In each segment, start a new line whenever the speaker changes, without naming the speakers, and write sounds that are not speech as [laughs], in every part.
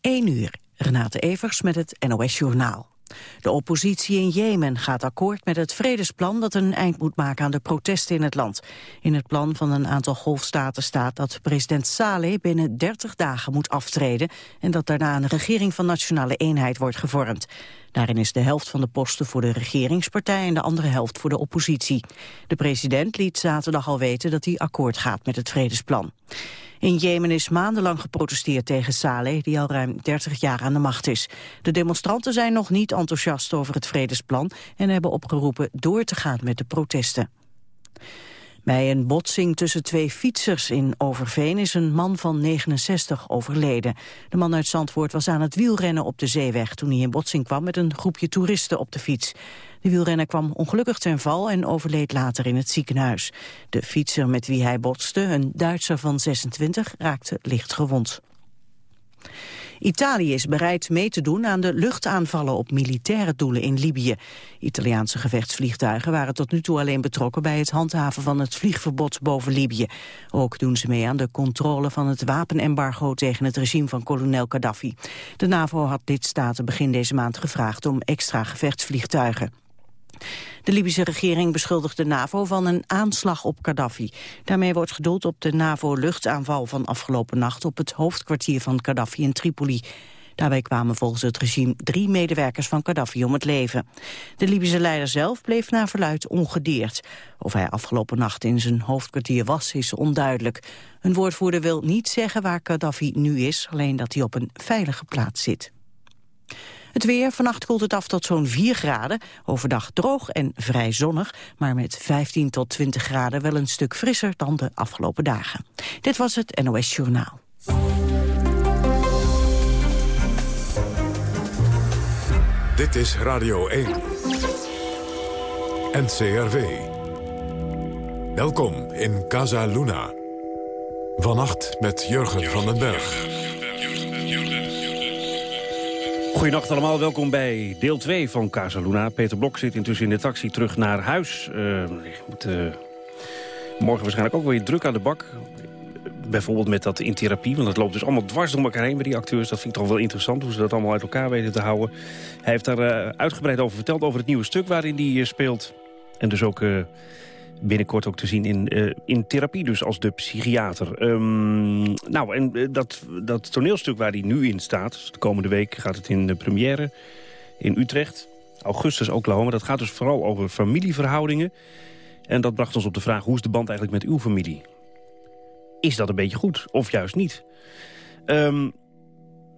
1 uur, Renate Evers met het NOS Journaal. De oppositie in Jemen gaat akkoord met het vredesplan dat een eind moet maken aan de protesten in het land. In het plan van een aantal golfstaten staat dat president Saleh binnen 30 dagen moet aftreden en dat daarna een regering van nationale eenheid wordt gevormd. Daarin is de helft van de posten voor de regeringspartij en de andere helft voor de oppositie. De president liet zaterdag al weten dat hij akkoord gaat met het vredesplan. In Jemen is maandenlang geprotesteerd tegen Saleh, die al ruim 30 jaar aan de macht is. De demonstranten zijn nog niet enthousiast over het vredesplan en hebben opgeroepen door te gaan met de protesten. Bij een botsing tussen twee fietsers in Overveen is een man van 69 overleden. De man uit Zandvoort was aan het wielrennen op de zeeweg toen hij in botsing kwam met een groepje toeristen op de fiets. De wielrenner kwam ongelukkig ten val en overleed later in het ziekenhuis. De fietser met wie hij botste, een Duitser van 26, raakte licht gewond. Italië is bereid mee te doen aan de luchtaanvallen op militaire doelen in Libië. Italiaanse gevechtsvliegtuigen waren tot nu toe alleen betrokken bij het handhaven van het vliegverbod boven Libië. Ook doen ze mee aan de controle van het wapenembargo tegen het regime van kolonel Gaddafi. De NAVO had lidstaten begin deze maand gevraagd om extra gevechtsvliegtuigen. De Libische regering beschuldigt de NAVO van een aanslag op Gaddafi. Daarmee wordt gedoeld op de NAVO-luchtaanval van afgelopen nacht... op het hoofdkwartier van Gaddafi in Tripoli. Daarbij kwamen volgens het regime drie medewerkers van Gaddafi om het leven. De Libische leider zelf bleef naar verluid ongedeerd. Of hij afgelopen nacht in zijn hoofdkwartier was, is onduidelijk. Een woordvoerder wil niet zeggen waar Gaddafi nu is... alleen dat hij op een veilige plaats zit. Het weer, vannacht koelt het af tot zo'n 4 graden. Overdag droog en vrij zonnig, maar met 15 tot 20 graden wel een stuk frisser dan de afgelopen dagen. Dit was het NOS Journaal.
Dit is Radio 1. NCRV. Welkom in Casa Luna. Vannacht met Jurgen van den Berg.
Goedenacht allemaal, welkom bij deel 2 van Casaluna. Peter Blok zit intussen in de taxi terug naar huis. Uh, moet, uh, morgen waarschijnlijk ook weer druk aan de bak. Bijvoorbeeld met dat in therapie, want het loopt dus allemaal dwars door elkaar heen bij die acteurs. Dat vind ik toch wel interessant, hoe ze dat allemaal uit elkaar weten te houden. Hij heeft daar uh, uitgebreid over verteld, over het nieuwe stuk waarin hij speelt. En dus ook binnenkort ook te zien in, uh, in therapie, dus als de psychiater. Um, nou, en uh, dat, dat toneelstuk waar hij nu in staat... Dus de komende week gaat het in de première in Utrecht. Augustus Oklahoma. Dat gaat dus vooral over familieverhoudingen. En dat bracht ons op de vraag... hoe is de band eigenlijk met uw familie? Is dat een beetje goed, of juist niet? Um,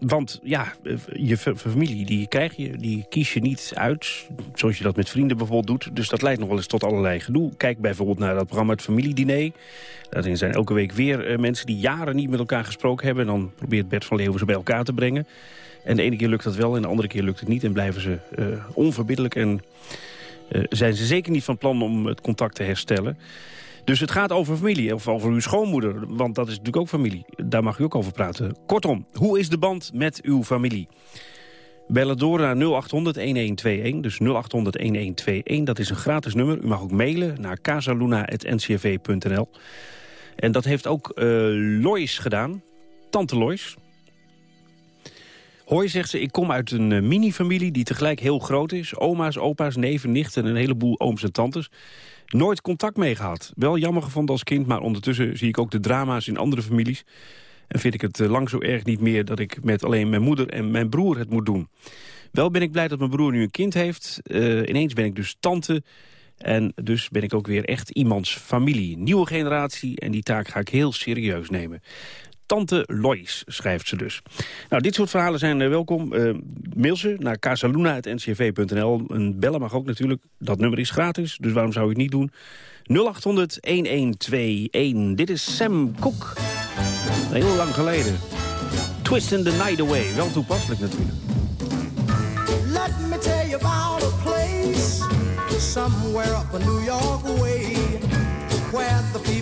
want ja, je familie die krijg je, die kies je niet uit. Zoals je dat met vrienden bijvoorbeeld doet. Dus dat leidt nog wel eens tot allerlei gedoe. Kijk bijvoorbeeld naar dat programma Het Familiediner. Daarin zijn elke week weer uh, mensen die jaren niet met elkaar gesproken hebben. En dan probeert Bert van Leeuwen ze bij elkaar te brengen. En de ene keer lukt dat wel en de andere keer lukt het niet. En blijven ze uh, onverbiddelijk en uh, zijn ze zeker niet van plan om het contact te herstellen. Dus het gaat over familie, of over uw schoonmoeder. Want dat is natuurlijk ook familie. Daar mag u ook over praten. Kortom, hoe is de band met uw familie? Bellen door naar 0800-1121, dus 0800-1121. Dat is een gratis nummer. U mag ook mailen naar casaluna.ncv.nl. En dat heeft ook uh, Lois gedaan. Tante Lois. Hoi, zegt ze, ik kom uit een uh, mini-familie die tegelijk heel groot is. Oma's, opa's, neven, nichten en een heleboel ooms en tantes. Nooit contact mee gehad. Wel jammer gevonden als kind, maar ondertussen zie ik ook de drama's in andere families. En vind ik het eh, lang zo erg niet meer dat ik met alleen mijn moeder en mijn broer het moet doen. Wel ben ik blij dat mijn broer nu een kind heeft. Uh, ineens ben ik dus tante. En dus ben ik ook weer echt iemands familie. Nieuwe generatie en die taak ga ik heel serieus nemen. Tante Lois, schrijft ze dus. Nou, dit soort verhalen zijn uh, welkom. Uh, mail ze naar casaluna.ncv.nl. Een bellen mag ook natuurlijk. Dat nummer is gratis, dus waarom zou je het niet doen? 0800-1121. Dit is Sam Cooke. Heel lang geleden. Twisting the Night Away. Wel toepasselijk natuurlijk. Let me tell you about a place Somewhere up in New York way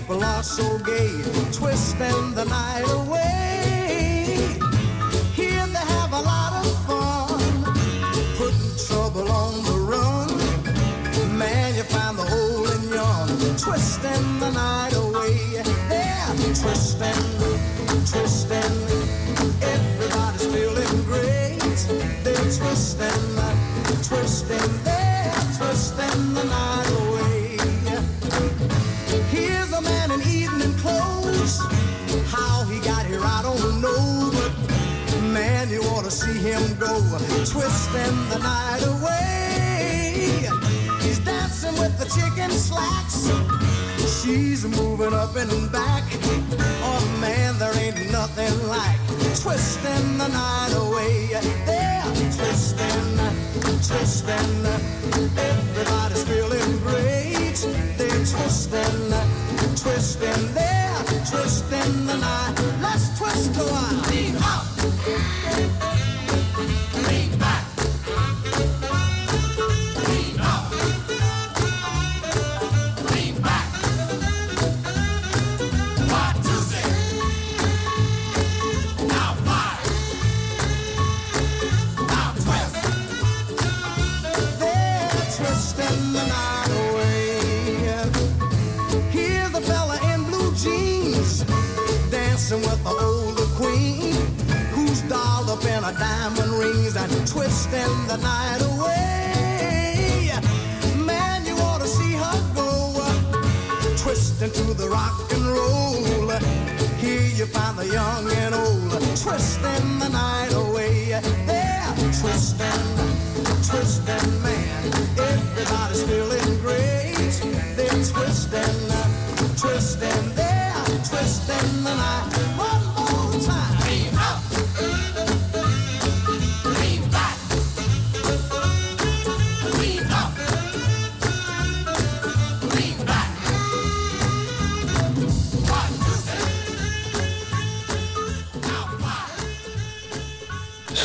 people are so gay, twisting the night away. Here they have a lot of fun, putting trouble on the run. Man, you find the hole in yon, twisting the night away. They're twisting, twisting, everybody's feeling great.
They're twisting, twisting, they're twisting the night clothes. How he got here, I don't know, but man, you to see him go, twisting the night away. He's dancing with the chicken slacks. She's moving up and back. Oh man, there ain't nothing like twisting the night away. They're twisting, twisting. Everybody's feeling great. They're twisting, twisting. They're twisting the night. Let's twist a while. Lean up. Diamond rings and twisting the night away. Man, you ought to see her go twisting to the rock and roll. Here you find the young and old twisting the night away. They're twisting, twisting, man. Everybody's feeling great. They're twisting, twisting, they're twisting the night.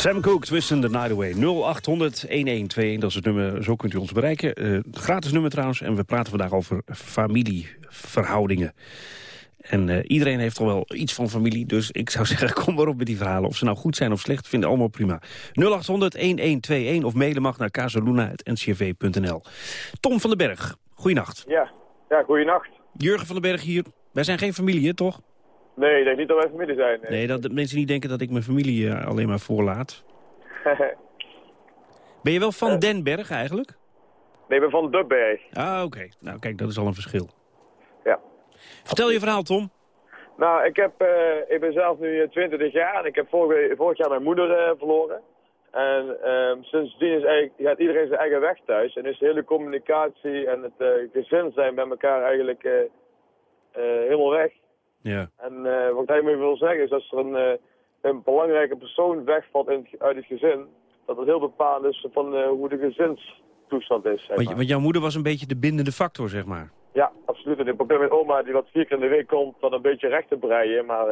Sam Cooke, Twisten the Night Away. 0800-1121, dat is het nummer, zo kunt u ons bereiken. Eh, gratis nummer trouwens, en we praten vandaag over familieverhoudingen. En eh, iedereen heeft toch wel iets van familie, dus ik zou [laughs] zeggen, kom maar op met die verhalen. Of ze nou goed zijn of slecht, vinden allemaal prima. 0800-1121 of mailen mag naar casaluna.ncv.nl. Tom van den Berg, goeienacht.
Ja, ja goeienacht.
Jurgen van den Berg hier. Wij zijn geen familie, hè, toch?
Nee, ik denk niet dat wij familie zijn. Nee.
Nee, dat de mensen niet denken dat ik mijn familie eh, alleen maar voorlaat. [laughs] Ben je wel van Den Berg eigenlijk?
nee, ik ben van Dubberg.
Ah, oké. Nou, kijk, dat is al een verschil.
Ja.
Vertel je verhaal, Tom.
Nou, ik, heb, eh, ik ben zelf nu eh, 22 jaar en ik heb vorig, vorig jaar mijn moeder eh, verloren. En ehm, sindsdien is eigenlijk, gaat iedereen zijn eigen weg thuis. En is de hele communicatie en het eh, gezin zijn bij elkaar eigenlijk eh, eh, helemaal weg.
Ja.
En eh, wat hij me wil zeggen is als er een, eh, een belangrijke persoon wegvalt in het- uit het gezin, dat het heel bepaald is van eh, hoe de gezinstoestand is. Zeg maar.
want jouw moeder was een beetje de bindende factor, zeg maar.
Ja, absoluut. En ik probeer mijn oma, die wat vier keer in de week komt, dan een beetje recht te breien, maar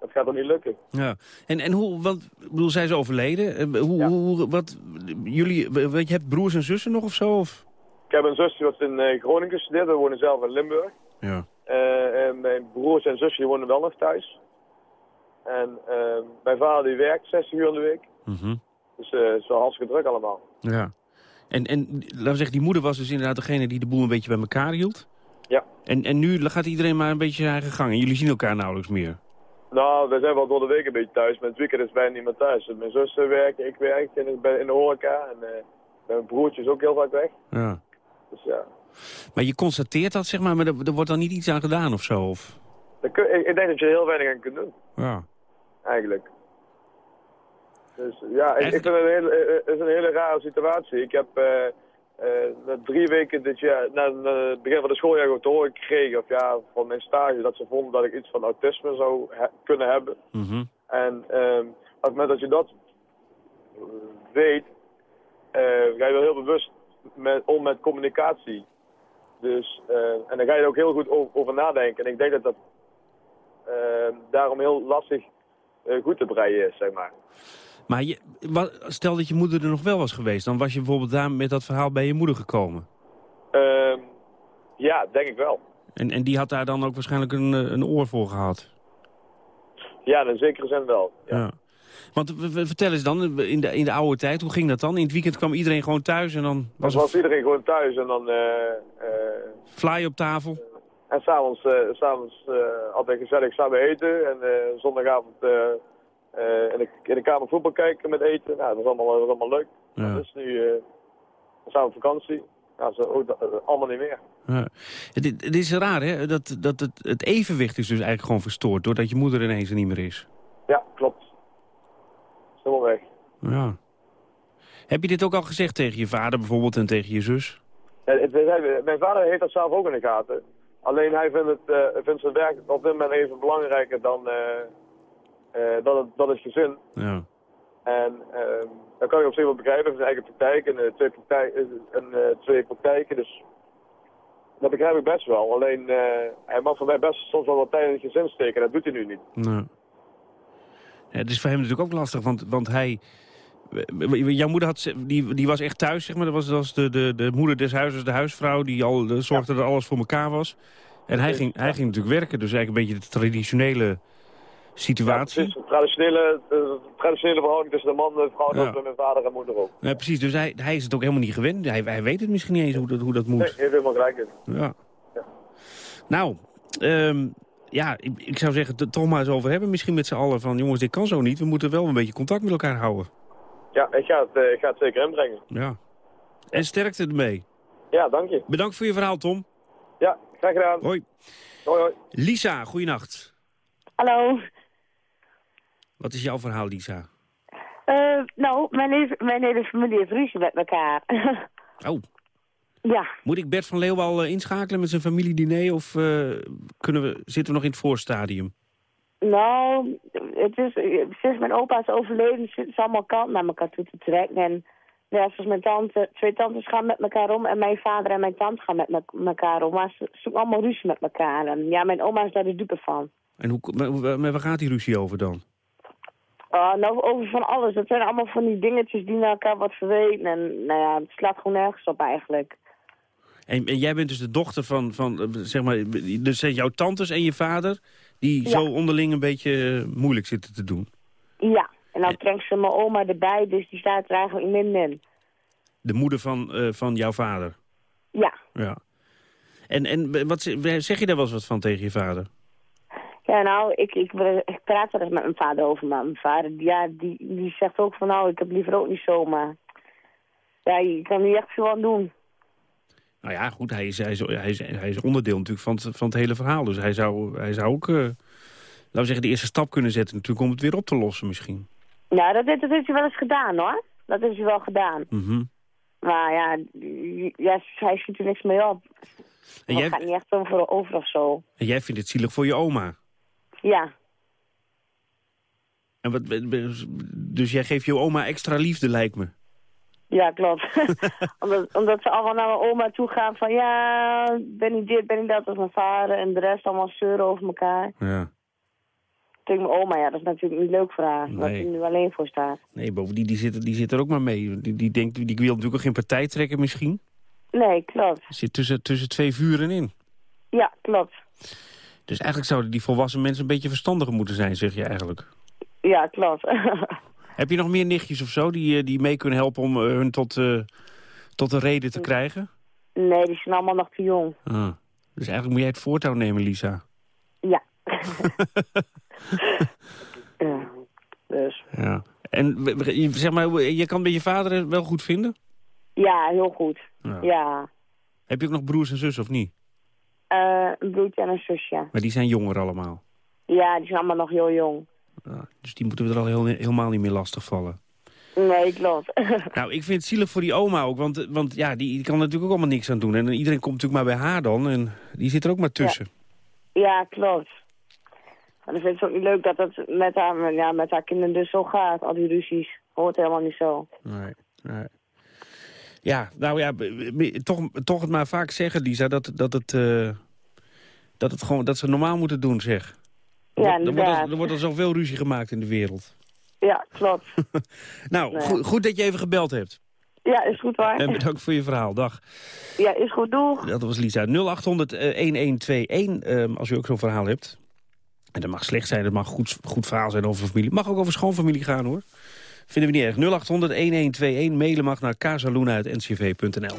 dat gaat dan niet lukken.
Ja. En, en hoe, want, ik bedoel, zij is overleden. Hoe,
Ja.
hoe, wat, jullie, weet je, hebt broers en zussen nog of zo? Of?
Ik heb een zus die wat in Groningen gestudeerd, we wonen zelf in Limburg.
Ja.
Eh, en mijn broers en zusje wonen wel nog thuis. En eh, mijn vader die werkt 60 uur in de week.
Mhm.
Dus eh het is wel hartstikke druk allemaal.
Ja. En, en laten we zeggen, die moeder was dus inderdaad degene die de boel een beetje bij elkaar hield.
Ja.
En, en nu gaat iedereen maar een beetje zijn eigen gang. En jullie zien elkaar nauwelijks meer.
Nou, we zijn wel door de week een beetje thuis, maar het weekend is bijna niemand thuis. Dus mijn zus eh, werkt, ik werk ik ben in de horeca. En eh, mijn broertje is ook heel vaak weg.
Ja.
Dus ja,
Maar je constateert dat, zeg maar, maar er, er wordt dan niet iets aan gedaan of zo? Of?
Ik, ik denk dat je er heel weinig aan kunt doen,
Ja.
eigenlijk. Dus ja, ik, ik
Echt?
vind het een hele, eh, eh, is een hele rare situatie. Ik heb eh, na drie weken dit jaar, na, na het begin van de schooljaar te horen gekregen, of ja, van mijn stage, dat ze vonden dat ik iets van autisme zou he- kunnen hebben.
Mhm.
En ehm, op het moment dat je dat weet, ga je wel heel bewust met, om met communicatie. Dus, eh, en daar ga je er ook heel goed over, over nadenken. En ik denk dat dat eh, daarom heel lastig eh, goed te breien is, zeg maar.
Maar je, wat, stel dat je moeder er nog wel was geweest... dan was je bijvoorbeeld daar met dat verhaal bij je moeder gekomen.
Ehm, ja, denk ik wel.
En, en die had daar dan ook waarschijnlijk een, een oor voor gehad.
Ja, in zekere zin wel. Ja.
Ja. Want vertel eens dan, in de, in de oude tijd, hoe ging dat dan? In het weekend kwam iedereen gewoon thuis en dan was
Dan was iedereen gewoon thuis en dan... eh, eh,
fly op tafel.
En s'avonds uh, s'avonds, uh, altijd gezellig samen eten. En uh, zondagavond eh, in, de, in de kamer voetbal kijken met eten. Nou, dat was allemaal, dat was allemaal leuk.
Ja.
Dus nu eh, we zijn we op vakantie. Nou, zo, ook dat- eh, allemaal niet meer.
Ja. Het is raar, hè? Dat, dat het, het evenwicht is dus eigenlijk gewoon verstoord... doordat je moeder ineens er niet meer is.
Ja, klopt. Is helemaal weg.
Ja. Heb je dit ook al gezegd tegen je vader bijvoorbeeld en tegen je zus?
Mijn vader heeft dat zelf ook in de gaten. Alleen hij vindt, het, eh, vindt zijn werk op dit moment even belangrijker dan, eh, eh, dan, het, dan het gezin.
Ja.
En ehm dat kan ik op zich wel begrijpen. Het is eigen praktijk en twee, praktijk, en, twee praktijken. Dus dat begrijp ik best wel. Alleen hij mag voor mij best soms wel wat tijd in het gezin steken. Dat doet hij nu niet.
Nou. Ja, het is voor hem natuurlijk ook lastig, want, want hij... w- Jouw moeder had, die, die was echt thuis, zeg maar. Dat was, dat was de, de, de moeder des huizes, de huisvrouw... die al de, zorgde dat alles voor elkaar was. En hij ging, hij ging natuurlijk werken, dus eigenlijk een beetje de traditionele situatie.
Ja, precies. Traditionele, de traditionele verhouding tussen de man en de vrouw.
Ja.
Mijn vader en moeder ook.
Ja, precies, dus hij, hij is het ook helemaal niet gewend. Hij, hij weet het misschien niet eens hoe dat, hoe dat moet.
Nee, je heeft helemaal gelijk in.
Ja.
Ja.
Nou, ehm, ja, ik, ik zou zeggen, het toch maar eens over hebben. Misschien met z'n allen van, jongens, dit kan zo niet. We moeten wel een beetje contact met elkaar houden.
Ja, ik ga het, eh, ik ga het zeker inbrengen.
Ja. En sterkte ermee.
Ja, dank je.
Bedankt voor je verhaal, Tom.
Ja, graag gedaan.
Hoi.
Hoi, hoi.
Lisa, goeienacht.
Hallo.
Wat is jouw verhaal, Lisa?
Eh, nou, mijn hele, mijn hele familie heeft ruzie met elkaar. [laughs]
Oh,
ja,
moet ik Bert van Leeuwen al eh, inschakelen met zijn familiediner... of eh, kunnen we, zitten we nog in het voorstadium?
nou, het is, sinds mijn opa is overleden zitten ze allemaal kant naar elkaar toe te trekken. En ja, zoals mijn tante, twee tantes gaan met elkaar om en mijn vader en mijn tante gaan met me- elkaar om. Maar ze zoeken allemaal ruzie met elkaar. En ja, mijn oma is daar de dupe van.
En hoe, waar gaat die ruzie over dan?
Oh, nou, over van alles. Dat zijn allemaal van die dingetjes die naar elkaar wat verweten. En nou ja, het slaat gewoon nergens op eigenlijk.
En, en jij bent dus de dochter van, van eh, zeg maar, dus zijn jouw tantes en je vader... die
Ja.
zo onderling een beetje eh, moeilijk zitten te doen.
Ja, en dan brengt ze mijn oma erbij, dus die staat er eigenlijk min in.
De moeder van, eh, van jouw vader.
Ja.
Ja. En, en wat, ze- zeg je daar wel eens wat van tegen je vader?
Ja, nou, ik, ik, ik praat er eens met mijn vader over, maar mijn vader, ja, die, die zegt ook van, nou, ik heb liever ook niet zo, maar... Ja, je kan niet echt veel aan doen.
Nou ja, goed, hij is, hij is, hij is, hij is onderdeel natuurlijk van het, van het hele verhaal. Dus hij zou, hij zou ook, eh, laten we zeggen, de eerste stap kunnen zetten... natuurlijk om het weer op te lossen misschien.
Nou, dat, heeft- dat heeft hij wel eens gedaan, hoor. Dat heeft hij wel gedaan.
Mhm.
Maar ja, ja hij schiet er niks mee op.
En,
Het gaat
jij,
niet echt over, over of zo.
en jij vindt het zielig voor je oma.
Ja,
En wat, dus jij geeft je oma extra liefde, lijkt me.
Ja, klopt. [laughs] omdat, omdat ze allemaal naar mijn oma toe gaan van, ja, ben ik dit, ben ik dat, als mijn vader. En de rest allemaal zeuren over elkaar.
Ja.
Tegen mijn oma, ja, dat is natuurlijk niet leuk voor haar. Dat
Nee.
ze nu alleen voor staat.
Nee, bovendien, die zit, die zit er ook maar mee. Die, die, denkt, die wil natuurlijk ook geen partij trekken misschien.
Nee, klopt.
Zit tussen, tussen twee vuren in.
Ja, klopt.
Dus eigenlijk zouden die volwassen mensen een beetje verstandiger moeten zijn, zeg je eigenlijk.
Ja, klopt. [laughs]
Heb je nog meer nichtjes of zo die, eh, die mee kunnen helpen om eh, hun tot, eh, tot een reden te krijgen?
nee, die zijn allemaal nog te jong.
Ah. Dus eigenlijk moet jij het voortouw nemen, Lisa.
Ja. [laughs] ja. Dus,
Ja. En zeg maar, je kan bij je vader wel goed vinden?
ja, heel goed.
Ja.
Ja.
Heb je ook nog broers en zussen of niet?
Eh, een broertje en een zusje.
Maar die zijn jonger allemaal.
Ja, die zijn allemaal nog heel jong.
Ja, dus die moeten we er al heel, helemaal niet meer lastig vallen.
Nee, klopt. [laughs]
Nou, ik vind het zielig voor die oma ook, want, want ja, die, die kan er natuurlijk ook allemaal niks aan doen. En iedereen komt natuurlijk maar bij haar dan en die zit er ook maar tussen.
ja, klopt. En dan vind ik het ook niet leuk dat het met haar, ja, met haar kinderen dus zo gaat. Al die ruzies. Hoort helemaal niet zo.
Nee, nee. Ja, nou ja, toch, toch het maar vaak zeggen, Lisa, dat, dat, het, eh, dat, het gewoon, dat ze normaal moeten doen, zeg.
Ja,
wordt- er, wordt er wordt al zoveel ruzie gemaakt in de wereld.
Ja, klopt. [laughs]
Nou,
Nee.
goed, goed dat je even gebeld hebt.
Ja, is goed waar.
En bedankt voor je verhaal. Dag.
Ja, is goed. Doeg.
Dat was Lisa. 0800-1121, ehm, als u ook zo'n verhaal hebt. En dat mag slecht zijn, dat mag goed, goed verhaal zijn over familie. mag ook over schoonfamilie gaan, hoor. Vinden we niet erg. 0800-1121, mailen mag naar casaluna.ncv.nl.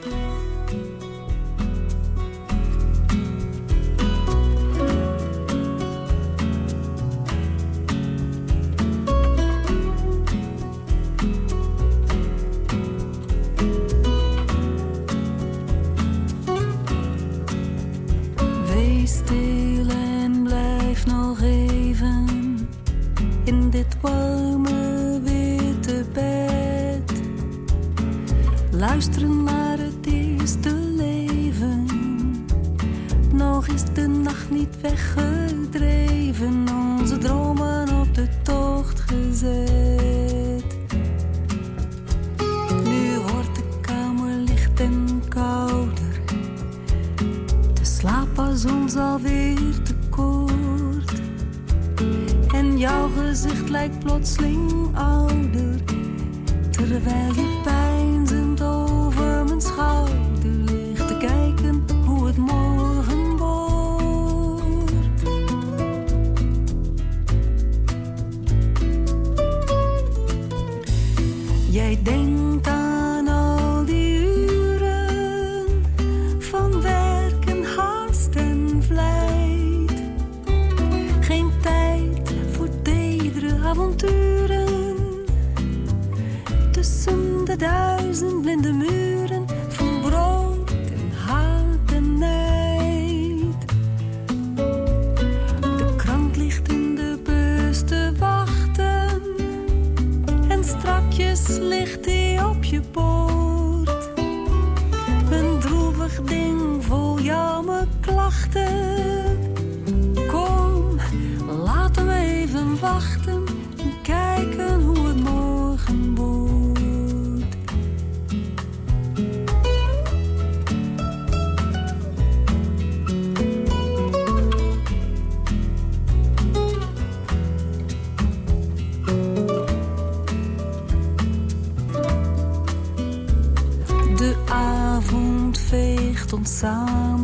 veegt ons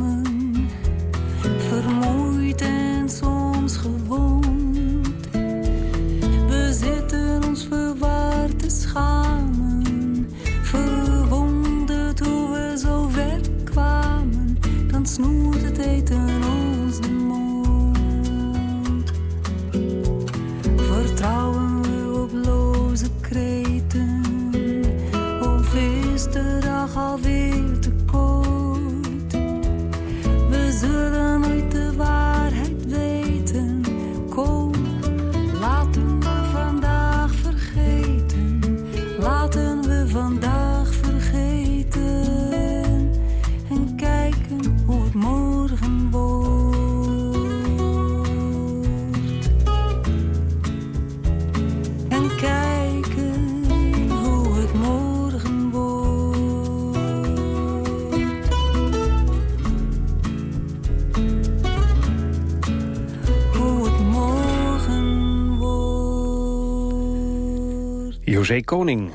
José Koning,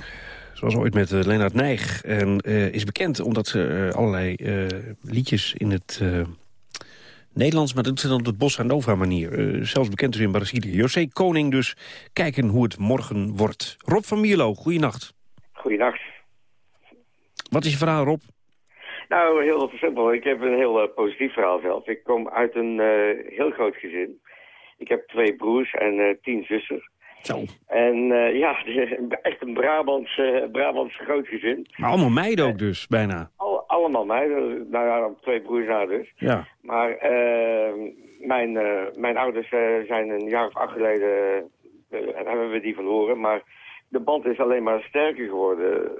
zoals ooit met uh, Lennart Nijg. En uh, is bekend omdat ze uh, allerlei liedjes in het Nederlands... maar dat doet ze dan op de Bossa Nova manier. zelfs bekend dus in Brazilië. José Koning dus, kijken hoe het morgen wordt. Rob van Mierlo, goeienacht.
Goeienacht.
Wat is je verhaal, Rob?
Nou, heel simpel. Ik heb een heel uh, positief verhaal zelf. Ik kom uit een uh, heel groot gezin. Ik heb twee broers en tien zussen.
Zo.
En ja, [laughs] echt een Brabants, Brabants groot gezin.
Maar allemaal meiden ook dus, bijna.
Al, allemaal meiden. Nou ja, twee broers na dus.
Ja.
Maar mijn, mijn ouders zijn een jaar of acht geleden... hebben we die verloren. Maar de band is alleen maar sterker geworden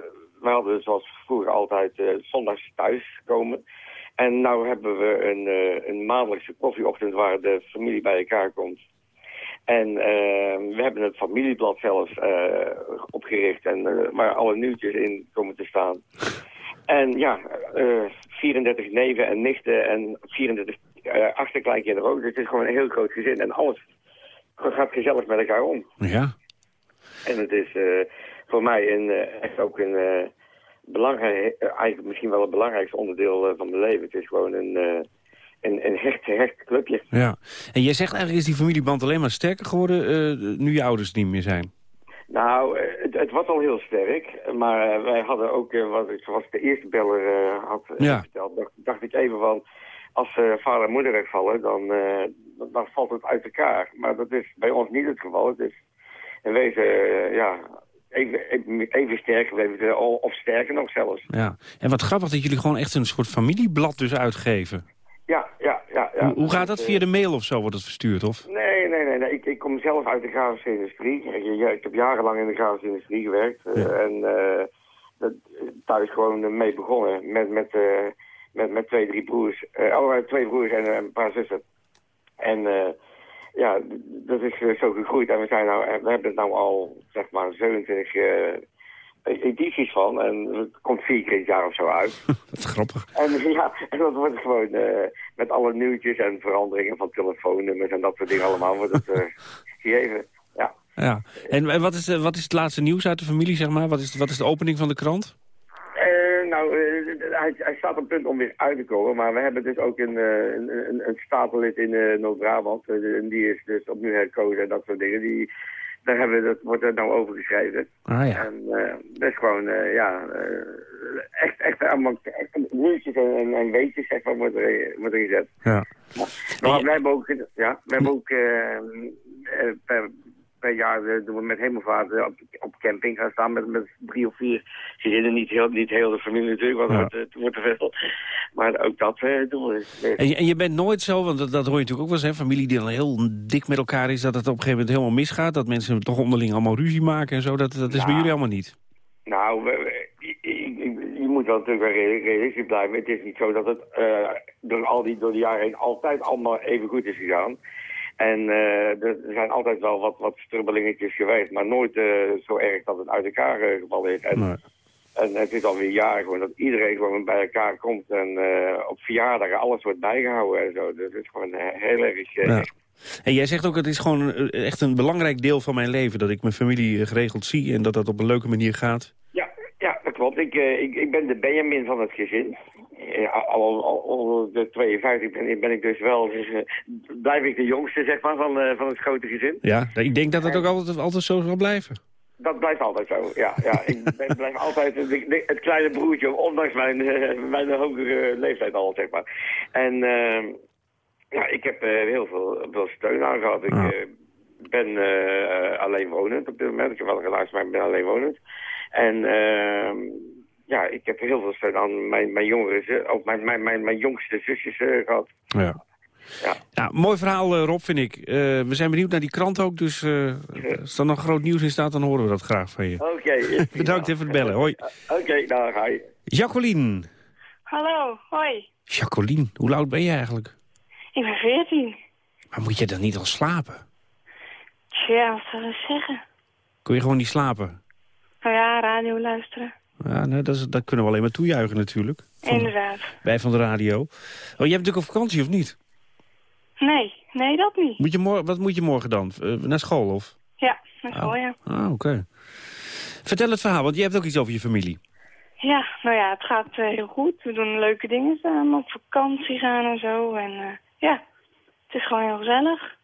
we hadden zoals vroeger altijd zondags thuis komen. En nu hebben we een, een maandelijkse koffieochtend waar de familie bij elkaar komt. En uh, we hebben het familieblad zelfs opgericht en waar alle nieuwtjes in komen te staan. En ja, 34 neven en nichten en 34 achterkleinkinderen ook. Dus het is gewoon een heel groot gezin en alles gaat gezellig met elkaar om.
Ja.
En het is voor mij een, uh, echt ook een uh, belangrijk, uh, eigenlijk misschien wel het belangrijkste onderdeel van mijn leven. Het is gewoon een, een, een hecht, hecht clubje.
Ja, en jij zegt eigenlijk is die familieband alleen maar sterker geworden nu je ouders niet meer zijn.
Nou, het, het was al heel sterk, maar wij hadden ook, wat ik, zoals de eerste beller had
ja.
verteld, dacht, dacht, ik even van, als vader en moeder wegvallen, dan, dan, dan valt het uit elkaar. Maar dat is bij ons niet het geval. Het is in wezen, ja, even, even sterker bleven, of sterker nog zelfs.
Ja, en wat grappig dat jullie gewoon echt een soort familieblad dus uitgeven.
Ja, ja, ja. ja.
Hoe, hoe gaat dat?
Dus,
Via de mail of zo wordt het verstuurd? Of?
Nee, nee, nee. nee. Ik, ik kom zelf uit de grafische industrie. Ik, ik heb jarenlang in de grafische industrie gewerkt. eh,
Ja.
En eh, dat, thuis gewoon mee begonnen. Met, met, eh, met, met twee, drie broers. eh, eh, twee broers en eh, een paar zussen. En eh, ja, dat is eh, zo gegroeid. En we, zijn nou, we hebben het nou al, zeg maar, 27 eh, edities van. En het komt vier keer het jaar of zo uit. [laughs]
Dat is grappig.
En [laughs] ja, en dat wordt gewoon eh, met alle nieuwtjes en veranderingen van telefoonnummers en dat soort dingen allemaal wordt het eh, [laughs] gegeven. Ja.
Ja. En, en wat, is, de- wat is het laatste nieuws uit de familie, zeg maar? Wat is, wat is de opening van de krant?
Eh, nou, eh, hij, hij staat op punt om weer uit te komen, maar we hebben dus ook een, eh, een, een, een statenlid in eh, Noord-Brabant. eh, en die is dus opnieuw herkozen en dat soort dingen. Die, daar hebben we, dat wordt er nou over geschreven.
Ah ja.
En eh, dat is gewoon, eh, ja, eh, echt, echt allemaal nieuwtjes en, en, en weetjes, zeg maar, wordt er, wordt er gezet.
ja.
Maar wij hebben ook, ja, we hebben ook per, per jaar doen we met hemelvaart eh, op, op camping gaan staan met, met drie of vier gezinnen. Niet heel, niet heel de familie natuurlijk, want
Ja.
het wordt, wordt te veel. Maar ook dat eh, doen we.
En je, en je bent nooit zo, want dat, dat hoor je natuurlijk ook wel eens, hè, familie die dan heel dik met elkaar is, dat het op een gegeven moment helemaal misgaat, dat mensen toch onderling allemaal ruzie maken en zo, dat, dat is bij
Ja.
jullie allemaal niet.
Nou, we- we- je, moet wel natuurlijk wel reali- realistisch blijven. Het is niet zo dat het door al die door de jaren heen altijd allemaal even goed is gegaan. En eh, er zijn altijd wel wat, wat strubbelingetjes geweest, maar nooit eh, zo erg dat het uit elkaar eh, gevallen is. En,
Nee.
en het is alweer jaren gewoon dat iedereen gewoon bij elkaar komt en op verjaardagen alles wordt bijgehouden en zo. Dus het is gewoon heel erg...
Ja. En jij zegt ook, het is gewoon echt een belangrijk deel van mijn leven, dat ik mijn familie geregeld zie en dat dat op een leuke manier gaat.
Ja, ja, dat klopt. Ik, ik, ik ben de Benjamin van het gezin. Eh, Al, al, al de 52 ben, ben ik dus wel, dus, eh, blijf ik de jongste zeg maar, van, eh, van het grote gezin.
Ja, ik denk dat dat ook altijd, altijd zo zal blijven.
Dat blijft altijd zo, ja. ja. [laughs] Ik ben, blijf altijd de- het kleine broertje, ondanks mijn, eh, mijn hogere leeftijd al, zeg maar. En eh, ja, ik heb heel veel, veel steun aan gehad. Ik
Ja.
ben eh alleenwonend op dit moment. Ik heb wel een relatie, maar ik ben alleenwonend. En eh, ja, ik heb heel veel steun aan mijn, mijn jongere, ook mijn, mijn, mijn, mijn jongste zusjes eh, gehad.
Ja.
Ja.
Nou, mooi verhaal, eh, Rob, vind ik. Eh, we zijn benieuwd naar die krant ook, dus eh, als er nog groot nieuws in staat, dan horen we dat graag van je. [laughs]
Oké.
Bedankt even voor het bellen. Hoi.
Oké, daar ga je.
Jacqueline.
Hallo, hoi.
Jacqueline, hoe oud ben je eigenlijk?
Ik ben 14.
Maar moet je dan niet al slapen?
Tja, wat zou ik zeggen?
Kun je gewoon niet slapen?
Nou ja, radio luisteren.
Ja, nee, dat, is, dat kunnen we alleen maar toejuichen natuurlijk. Van-
Inderdaad.
wij van de radio. Oh, je hebt natuurlijk op vakantie, of niet?
Nee, nee, dat niet.
Moet je mor- wat moet je morgen dan? Eh, naar school, of?
Ja, dat is wel, ja.
Ah, oké. Vertel het verhaal, want je hebt ook iets over je familie.
Ja, nou ja, het gaat eh, heel goed. We doen leuke dingen samen, op vakantie gaan en zo. En eh, ja, het is gewoon heel gezellig.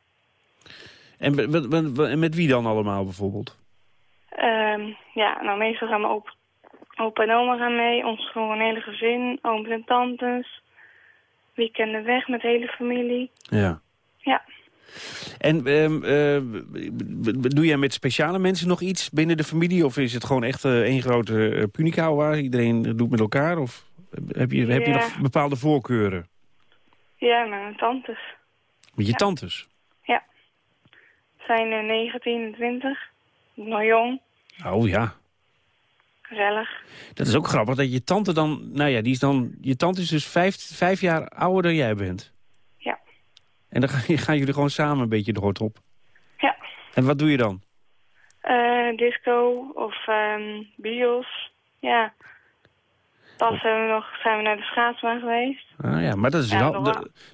En met wie dan allemaal bijvoorbeeld?
Ehm, ja, nou meestal gaan mijn opa, opa en oma gaan mee. Ons gewoon hele gezin, ooms en tantes. Weekenden weg met de hele familie.
Ja.
Ja.
En ehm, eh, doe jij met speciale mensen nog iets binnen de familie? Of is het gewoon echt eh, één grote uh, punica waar iedereen doet met elkaar? Of heb je, heb je
Ja.
nog bepaalde voorkeuren?
Ja, met mijn tantes.
Met je
Ja.
tantes?
Het zijn eh, 19 en 20. Nog jong,
Oh ja.
Gezellig.
Dat is ook grappig dat je tante dan... Nou ja, die is dan, je tante is dus vijf, vijf jaar ouder dan jij bent.
Ja.
En dan gaan, [laughs] gaan jullie gewoon samen een beetje de hort op.
Ja.
En wat doe je dan?
Eh, disco of ehm bios. Ja. Pas zijn we, nog, zijn we naar de schaatsbaan geweest.
Ah, ja, maar dat is,
Ja,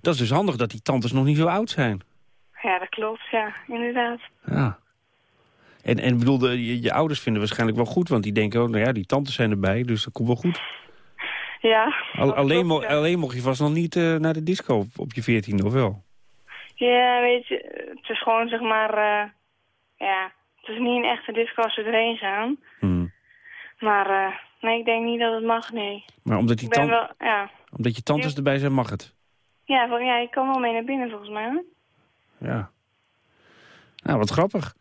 dat is dus handig dat die tantes nog niet zo oud zijn.
Ja, dat klopt. Ja, inderdaad.
Ja. En, en bedoel, de- je, je ouders vinden waarschijnlijk wel goed, want die denken, oh, nou ja, die tantes zijn erbij, dus dat komt wel goed.
Ja.
Al- alleen, mo- alleen mocht je vast nog niet eh, naar de disco op, op je veertiende, of wel?
Ja, weet je, het is gewoon zeg maar, eh, ja, het is niet een echte disco als we erheen gaan.
Hmm.
Maar eh, nee, ik denk niet dat het mag, nee.
Maar omdat, die tan-
wel, ja.
omdat je tantes erbij zijn, mag het.
Ja, wel, ja, ik kan wel mee naar binnen volgens mij. hoor.
Ja. Nou, wat grappig.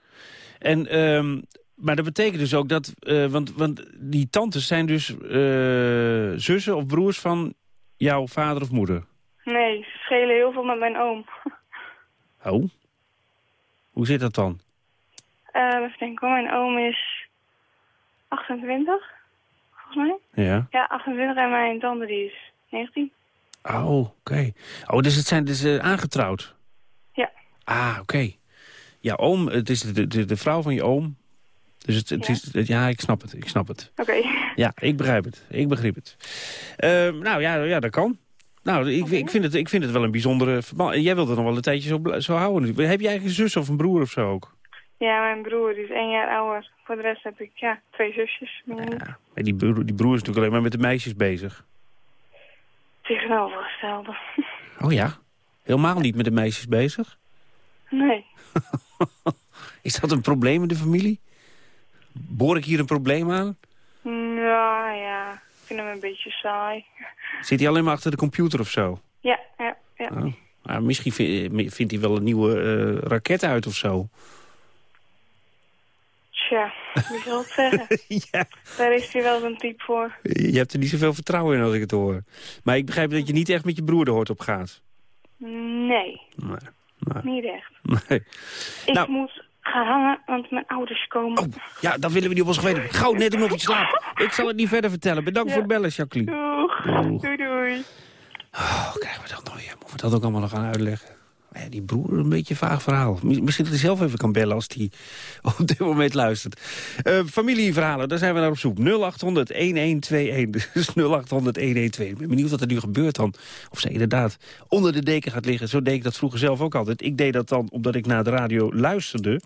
En, ehm, maar dat betekent dus ook dat... eh, want, want die tantes zijn dus eh, zussen of broers van jouw vader of moeder?
Nee, verschillen heel veel met mijn oom. [laughs]
Oh. Hoe zit dat dan?
Eh, even denken, mijn oom is 28, volgens mij.
Ja.
Ja, 28 en mijn tante die is 19.
Oh, oké. Oh, dus het zijn dus aangetrouwd?
Ja.
Ah, oké. Ja, oom, het is de, de, de vrouw van je oom. Dus het, het
Ja.
is, het- ja, ik snap het, ik snap het.
Oké.
Ja, ik begrijp het. Ik begrijp het. Ehm, nou ja, ja, dat kan. Nou, ik, ik, vind het, ik vind het wel een bijzondere verband. Jij wilt het nog wel een tijdje zo, zo houden. Heb jij een zus of een broer of zo ook?
Ja, mijn broer is één jaar ouder. Voor de rest heb ik ja, twee zusjes. niet.
En die, broer, die broer is natuurlijk alleen maar met de meisjes bezig.
Tegenovergestelde.
Oh ja? Helemaal niet met de meisjes bezig?
Nee. [laughs] [laughs]
Is dat een probleem in de familie? Boor ik hier een probleem aan?
Nou ja, ik vind hem een beetje saai. [laughs]
Zit hij alleen maar achter de computer of zo?
Ja, ja, ja.
Oh. Misschien vi- vindt hij wel een nieuwe eh, raket uit of zo.
Tja, wie zal het zeggen? [laughs]
ja.
Daar is hij wel zo'n type voor.
Je hebt er niet zoveel vertrouwen in als ik het hoor. Maar ik begrijp dat je niet echt met je broer de hoort op gaat.
Nee,
Nee.
niet echt.
nee.
Ik
Nou.
moet gaan hangen, want mijn ouders komen.
Oh, ja, dan willen we niet op ons geweten. Gauw, net doen of je slaapt. Ik zal het niet verder vertellen. Bedankt
Ja.
voor het bellen, Jacqueline.
Doeg.
Doeg.
Doei, doei.
Oh, krijgen we dat nog weer? Moeten we dat ook allemaal nog gaan uitleggen? Die broer, een beetje een vaag verhaal. Mis- Misschien dat hij zelf even kan bellen als hij [laughs] op dit moment luistert. Eh, familieverhalen, daar zijn we naar op zoek. 0800-1121. [laughs] Dus 0800-1121. Ik ben benieuwd wat er nu gebeurt dan. Of ze inderdaad onder de deken gaat liggen. Zo deed ik dat vroeger zelf ook altijd. Ik deed dat dan omdat ik naar de radio luisterde.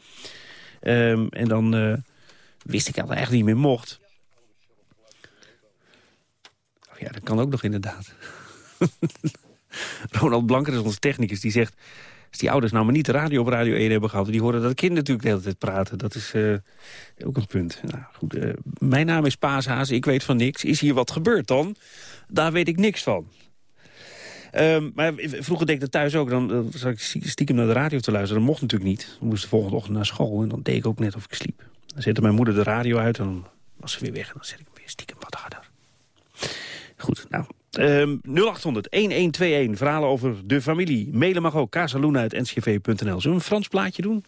Ehm, en dan eh, wist ik dat het echt niet meer mocht. Ja, dat kan ook nog inderdaad. [laughs] [laughs] Ronald Blanker is onze technicus, die zegt... als die ouders nou maar niet de radio op Radio 1 hebben gehad... die horen dat kind natuurlijk de hele tijd praten. Dat is eh, ook een punt. Nou, goed, eh, mijn naam is Paashaas, ik weet van niks. Is hier wat gebeurd dan? Daar weet ik niks van. Ehm, maar vroeger deed ik dat thuis ook. Dan eh, zat ik stie- stiekem naar de radio te luisteren. Dat mocht natuurlijk niet. We moesten de volgende ochtend naar school. En dan deed ik ook net of ik sliep. Dan zette mijn moeder de radio uit. En dan was ze weer weg. En dan zet ik hem weer stiekem wat harder. Goed, nou. Ehm 0800-1121. Verhalen over de familie. Mailen mag ook. casaluna.ncv.nl. Zullen we een Frans plaatje doen?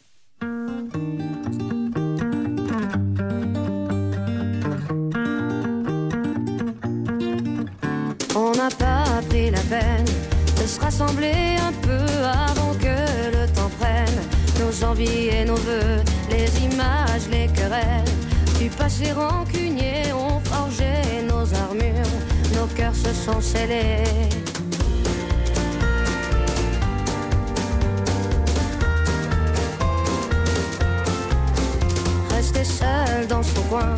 On n'a pas pris la peine de se rassembler un peu avant que le temps prenne nos envies et nos voeux, les images, les querelles du passé rancunier ont forgé nos armures, nos cœurs se sont scellés. Rester seul dans son coin,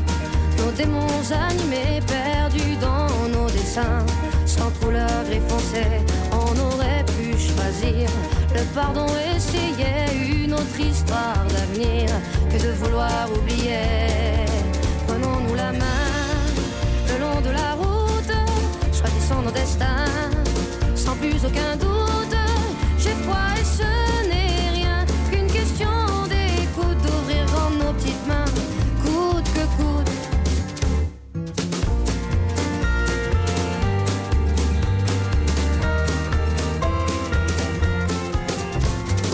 nos démons animés, perdus dans nos dessins, sans couleur gris foncé, on aurait pu choisir le pardon, essayer une autre histoire d'avenir que de vouloir oublier. Nos destins, sans plus aucun doute. J'ai foi et ce n'est rien qu'une question d'écoute, d'ouvrir grand nos petites mains, coûte que coûte.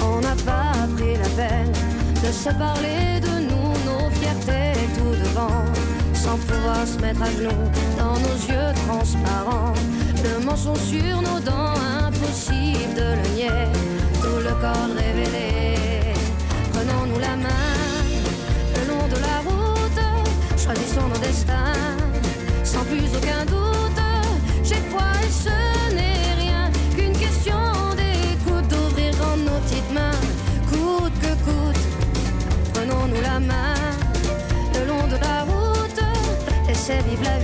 On n'a pas pris la peine de se parler de nous, nos fiertés tout devant, sans pouvoir se mettre à genoux nos yeux transparents. Le mensonge sur nos dents, impossible de le nier, tout le corps révélé. Prenons-nous la main le long de la route, choisissons nos destins, sans plus aucun doute. J'ai foi et ce n'est rien qu'une question d'écoute, d'ouvrir grand nos petites mains, coûte que coûte. Prenons-nous la main le long de la route, laissez vivre la vie,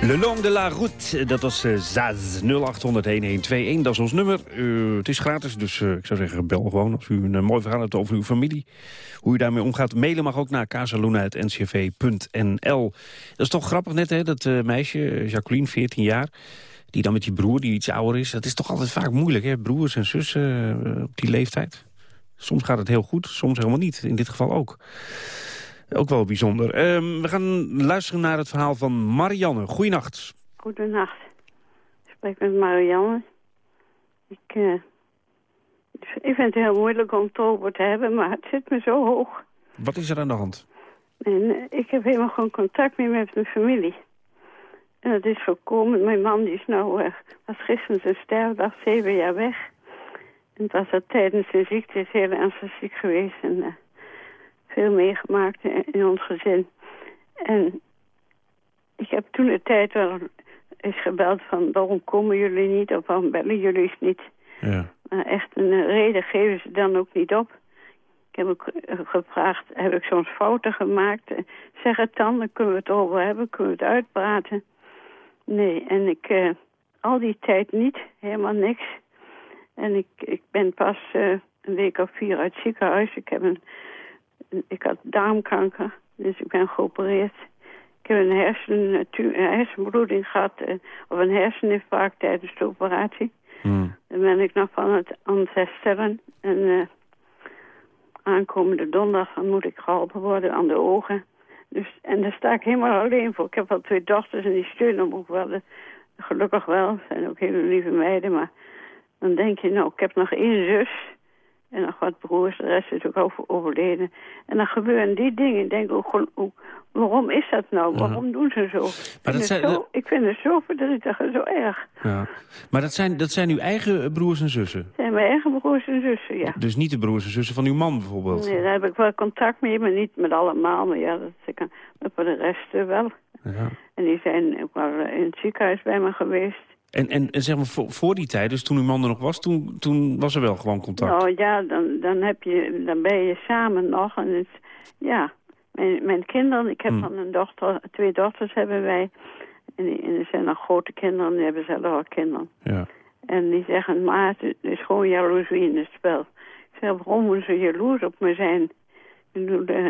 Le
Long de la Route, dat was eh, Zaz 0800-1121. Dat is ons nummer. Eh, het is gratis, dus eh, ik zou zeggen bel gewoon als u een mooi verhaal hebt over uw familie. Hoe u daarmee omgaat. Mailen mag ook naar casaluna.ncv.nl. Dat is toch grappig net, hè, dat meisje, Jacqueline, 14 jaar... die dan met die broer, die iets ouder is. Dat is toch altijd vaak moeilijk, hè? Broers en zussen op die leeftijd. Soms gaat het heel goed, soms helemaal niet. In dit geval ook. Ook wel bijzonder. Ehm, we gaan luisteren naar het verhaal van Marianne. Goeienacht.
Goedenacht. Ik spreek met Marianne. Ik, eh, ik vind het heel moeilijk om het over te hebben, maar het zit me zo hoog.
Wat is er aan de hand?
En eh, ik heb helemaal geen contact meer met mijn familie. En dat is voorkomen. Mijn man die is nou, eh, was gisteren zijn sterfdag, zeven jaar weg. En het was dat tijdens zijn ziekte, is heel ernstig ziek geweest. En veel meegemaakt in, in ons gezin. En ik heb toen de tijd wel eens gebeld van... waarom komen jullie niet of waarom bellen jullie niet?
Ja.
Maar echt een eh, reden geven ze dan ook niet op. Ik heb ook eh, gevraagd, heb ik soms fouten gemaakt? Eh, Zeg het dan, dan kunnen we het over hebben, kunnen we het uitpraten. Nee, en ik, al die tijd niet, helemaal niks. En ik, ik ben pas een week of vier uit het ziekenhuis. Ik, heb een- ik had darmkanker, dus ik ben geopereerd. Ik heb een, hersen, hersenbloeding gehad, eh, of een herseninfarct tijdens de operatie.
Hmm.
Dan ben ik nog van het aan het herstellen. En eh, aankomende donderdag moet ik geholpen worden aan de ogen. Dus, en daar sta ik helemaal alleen voor. Ik heb wel twee dochters en die steunen me ook wel. eh, Gelukkig wel. Ze zijn ook hele lieve meiden. Maar dan denk je, nou, ik heb nog één zus. En nog wat broers. De rest is ook over, overleden. En dan gebeuren die dingen. Ik denk, ook, gewoon, hoe- waarom is dat nou? Waarom doen ze zo? Ik vind
dat
het
zijn-
zo-
dat-
Ik vind het zo verdrietig en zo erg.
Ja. Maar dat zijn, dat zijn uw eigen broers en zussen?
Het zijn mijn eigen broers en zussen, ja.
Dus niet de broers en zussen van uw man bijvoorbeeld?
Nee, daar heb ik wel contact mee, maar niet met allemaal. Maar ja, dat ik, maar voor de rest wel.
Ja.
En die zijn ook wel in het ziekenhuis bij me geweest.
En, en, en zeg maar, voor, voor die tijd, dus toen uw man er nog was, toen, toen was er wel gewoon contact?
Nou ja, dan, dan, heb je, dan ben je samen nog. En het, ja, mijn, mijn kinderen, ik heb
Hmm.
van een dochter, twee dochters hebben wij. En, die, en er zijn nog grote kinderen, die hebben zelf al kinderen.
Ja.
En die zeggen, maar het is gewoon jaloezie in het spel. Ik zeg, waarom moeten ze jaloers op me zijn? Ik bedoel, eh,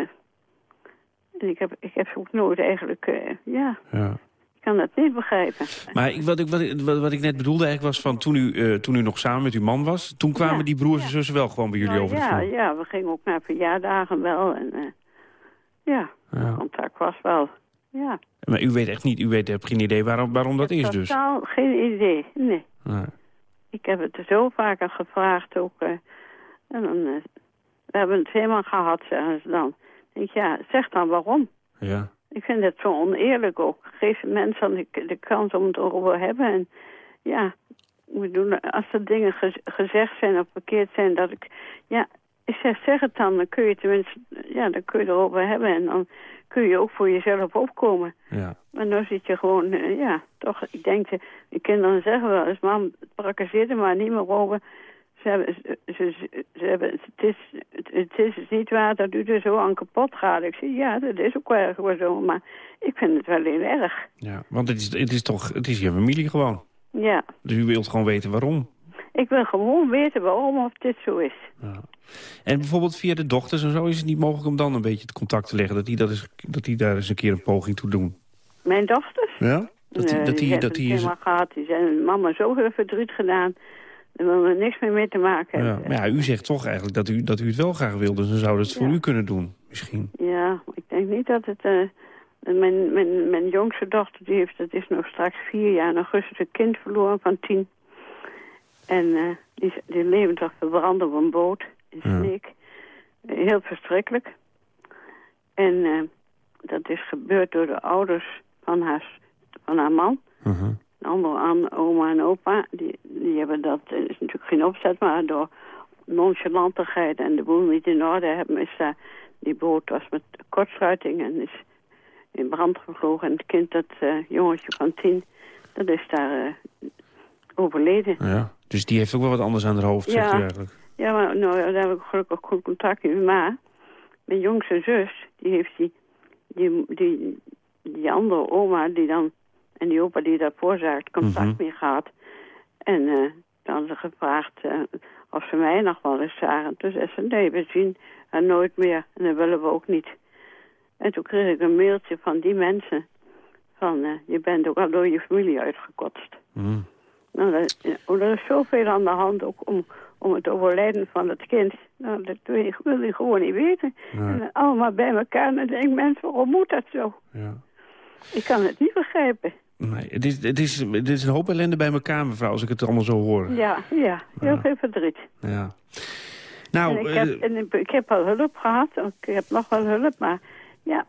en ik heb, ik heb ze ook nooit eigenlijk, eh, ja,
ja.
Ik kan dat niet begrijpen.
Maar ik, wat, ik, wat, ik- wat, ik net bedoelde eigenlijk was van toen u, eh, toen u nog samen met uw man was... toen kwamen
Ja,
die broers en zussen wel gewoon bij jullie
Nou,
over de
ja,
vloer?
ja, we gingen ook naar verjaardagen wel. En eh, ja,
Ja.
contact was wel, ja.
Maar u weet echt niet, u weet, hebt geen idee waarom, waarom dat is dus?
Totaal geen idee, nee.
Nee.
Ik heb het zo vaker gevraagd ook. eh, en dan, we hebben het helemaal gehad, zeggen ze dan. Ik denk, ja, zeg dan waarom.
Ja.
Ik vind het zo oneerlijk ook. Geef mensen de, de kans om het erover te hebben. En ja, ik bedoel, als er dingen gez- gezegd zijn of verkeerd zijn, dat ik... Ja, ik zeg, zeg het dan. Dan kun je tenminste, ja, dan kun je erover hebben. En dan kun je ook voor jezelf opkomen.
Ja.
Maar nu zit je gewoon, eh, ja, toch, ik denk, de, de kinderen zeggen wel eens, mam, prakkezeer er maar niet meer over. Ze hebben, ze, ze, hebben, het, is, het, is niet waar dat u er zo aan kapot gaat. Ik zeg, ja, dat is ook wel zo, maar ik vind het wel heel erg.
ja. Want het is, het is toch, het is je familie gewoon.
Ja,
Dus u wilt gewoon weten waarom.
ik wil gewoon weten waarom of dit zo is.
Ja. En bijvoorbeeld via de dochters en zo is het niet mogelijk om dan een beetje het contact te leggen. Dat die, dat is, dat die daar eens een keer een poging toe doen.
Mijn dochters?
Ja? Dat die-
Nee,
dat die-
die
dat
hebben
die is-
helemaal gehad. Die zijn mama zoveel verdriet gedaan. Daar willen we niks meer mee te maken
Ja,
hebben.
maar ja, u zegt toch eigenlijk dat u, dat u het wel graag wil. Dus dan zou het voor
Ja.
u kunnen doen, misschien.
Ja, ik denk niet dat het... eh, mijn, mijn, mijn jongste dochter, die heeft, het is nog straks vier jaar in augustus een kind verloren van tien. En eh, die, die levendig verbrand op een boot in
Ja.
Sneek. Heel verschrikkelijk. En eh, dat is gebeurd door de ouders van haar, van haar man.
Mhm.
Een andere aan oma en opa, die, die hebben dat, is natuurlijk geen opzet, maar door nonchalantigheid en de boel niet in orde hebben, is daar, die boot was met kortsluiting en is in brand gevlogen. En het kind, dat eh, jongetje van tien, dat is daar eh, overleden.
Ja. Dus die heeft ook wel wat anders aan haar hoofd, zegt
Ja.
u eigenlijk.
Ja, maar nou, daar heb ik gelukkig goed contact met maar Mijn jongste zus, die heeft die, die, die, die andere oma die dan, en die opa die daarvoor zaagt, contact
Mhm.
mee gehad. En eh dan ze gevraagd eh, of ze mij nog wel eens zagen. Toen zei ze, nee, we zien haar nooit meer en dat willen we ook niet. En toen kreeg ik een mailtje van die mensen van, eh, je bent ook al door je familie uitgekotst.
Mm.
Nou, dat, ja, oh, er is zoveel aan de hand ook om, om het overlijden van het kind. Nou, dat wil je, gewoon niet weten. En allemaal bij elkaar en dan denk ik, mensen, waarom moet dat zo?
Ja.
Ik kan het niet begrijpen.
Nee, het is, het, is, het is een hoop ellende bij elkaar, mevrouw, als ik het allemaal zo hoor.
Ja, ja, heel veel verdriet.
Ja. Nou,
en ik,
eh,
heb, en ik, heb al hulp gehad, ik heb nog wel hulp, maar ja,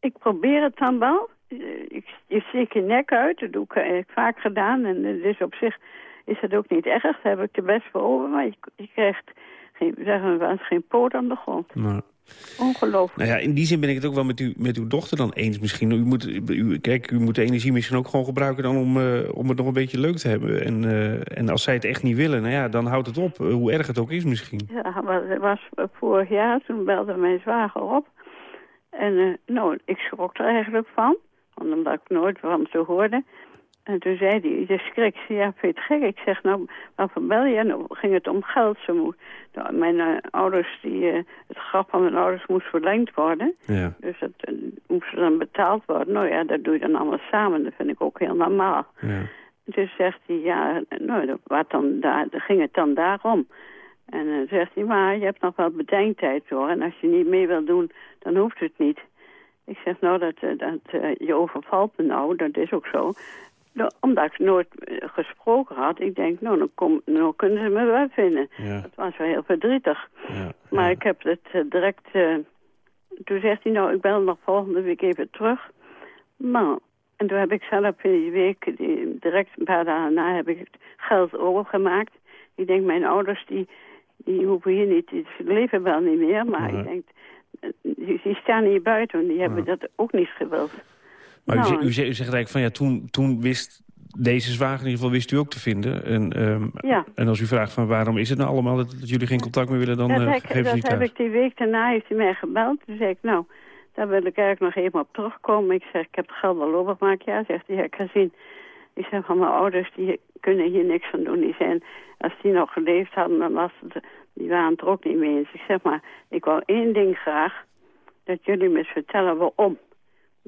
ik probeer het dan wel. Eh, Ik, je steek je nek uit, dat doe ik, eh, vaak gedaan. En eh, dus op zich is het ook niet erg, daar heb ik er best voor over. Maar je, je krijgt geen, zeggen we wel eens, geen poot aan de grond. Ongelooflijk.
nou ja, in die zin ben ik het ook wel met, u, met uw dochter dan eens misschien. U moet, u, kijk, u moet de energie misschien ook gewoon gebruiken dan om, eh, om het nog een beetje leuk te hebben. En, eh, en als zij het echt niet willen, nou ja, dan houdt het op. eh, hoe erg het ook is misschien.
Ja, maar het was vorig jaar, toen belde mijn zwager op. En nou, ik schrok er eigenlijk van, want omdat ik nooit van ze hoorde. En toen zei hij, je zei, ja, vind je het gek? Ik zeg, nou, waarvoor bel je? Nou, ging het om geld. Ze moest, nou, mijn eh, ouders, die, eh, het graf van mijn ouders moest verlengd worden.
Ja.
Dus dat eh, moest dan betaald worden. Nou ja, dat doe je dan allemaal samen. Dat vind ik ook heel normaal.
Ja.
Dus zegt hij, ja, nou, wat dan daar, ging het dan daarom. En dan zegt hij, maar je hebt nog wel bedenktijd hoor. En als je niet mee wil doen, dan hoeft het niet. Ik zeg, nou, dat, dat, je overvalt me nou, dat is ook zo. Nou, omdat ik nooit eh, gesproken had, ik denk, nou, dan, kom, nou kunnen ze me wel vinden.
Ja.
Dat was wel heel verdrietig.
Ja.
Maar ik heb het eh, direct... eh, toen zegt hij, nou, ik bel nog volgende week even terug. Nou, en toen heb ik zelf in die week, die, direct een paar dagen na, heb ik het geld overgemaakt. Ik denk, mijn ouders, die, die hoeven hier niet, die leven wel niet meer. Maar
Nee.
ik denk, die, die staan hier buiten, en die hebben dat ook niet gewild.
Maar u,
Nou,
zegt, u, zegt, u zegt eigenlijk van ja, toen, toen wist deze zwager in ieder geval wist u ook te vinden. En, ehm,
Ja.
en als u vraagt van waarom is het nou allemaal dat, dat jullie geen contact meer willen, dan
dat
eh,
heb,
geven ze
dat
niet
heb ik die week daarna, heeft hij mij gebeld. Toen zei ik, nou, daar wil ik eigenlijk nog even op terugkomen. Ik zeg, ik heb het geld wel overgemaakt. Ja, zegt hij, ja, ik ga zien. Ik zeg, van mijn ouders, die kunnen hier niks van doen. Die zijn, als die nog geleefd hadden, dan was het, die waren het er ook niet mee eens. Ik zeg maar, ik wou één ding graag, dat jullie me eens vertellen waarom.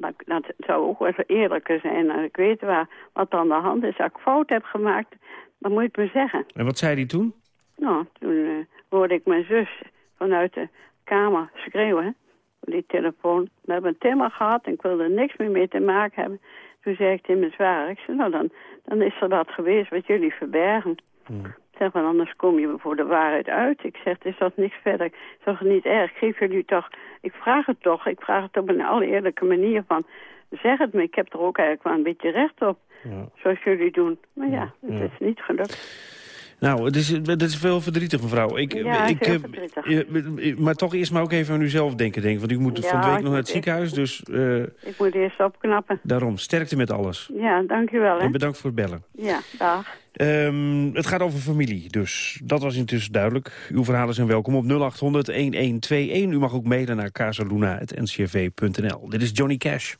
Dat, dat zou ook wel eerlijker zijn. En ik weet waar, wat aan de hand is. Als ik fout heb gemaakt, dan moet je het me zeggen.
En wat zei hij toen?
Nou, toen eh, hoorde ik mijn zus vanuit de kamer schreeuwen. Op die telefoon. We hebben een timmer gehad en ik wilde er niks meer mee te maken hebben. Toen zei ik tegen mijn zwaar. Ik zei, nou dan, dan is er dat geweest wat jullie verbergen. Ik zeg, maar anders kom je voor de waarheid uit. Ik zeg, is dat niks verder. Ik zeg, niet erg. Geef jullie toch, ik vraag het toch. Ik vraag het op een allereerlijke manier van, zeg het me. Ik heb er ook eigenlijk wel een beetje recht op. Zoals jullie doen. Maar ja, het
Ja.
is niet gelukt.
Nou, het is, het is veel verdrietig, mevrouw. Ik,
Ja,
ik,
heel
eh,
verdrietig.
eh, maar toch eerst maar ook even aan uzelf denken, denk ik. Want u moet
Ja,
van de week
ik
nog naar het ziekenhuis, dus eh,
Ik moet eerst opknappen.
daarom. Sterkte met alles.
Ja, dankjewel. Hè.
En bedankt voor het bellen.
Ja, dag.
Ehm, het gaat over familie, dus dat was intussen duidelijk. Uw verhalen zijn welkom op 0800-1121. U mag ook mailen naar casaluna.ncrv.nl. Dit is Johnny Cash.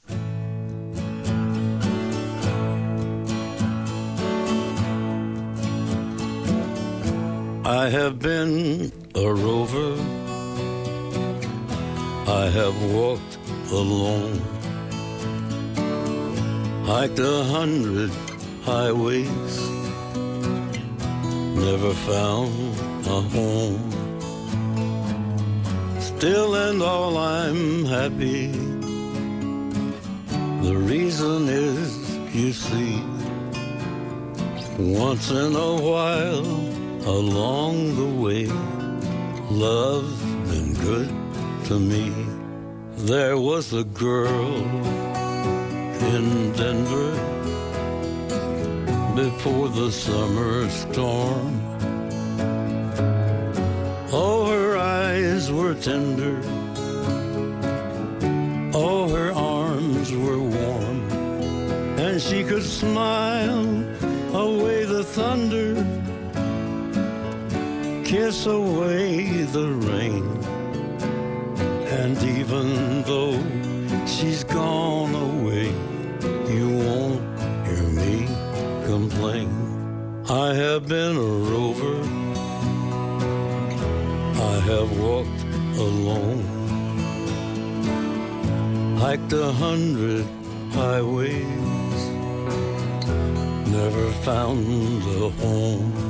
I have been a rover. I have walked alone. hiked a hundred highways, never found a home. Still and all I'm happy. The reason is, you see, once in a while along the way, love's been good to me. There was a girl in Denver before the summer storm. Oh, her eyes were tender. Oh, her arms were warm. And she could smile away the thunder, kiss away the rain. And even though she's gone away, you won't hear me complain. I have been a rover. I have walked alone. Hiked a hundred highways. Never found a home.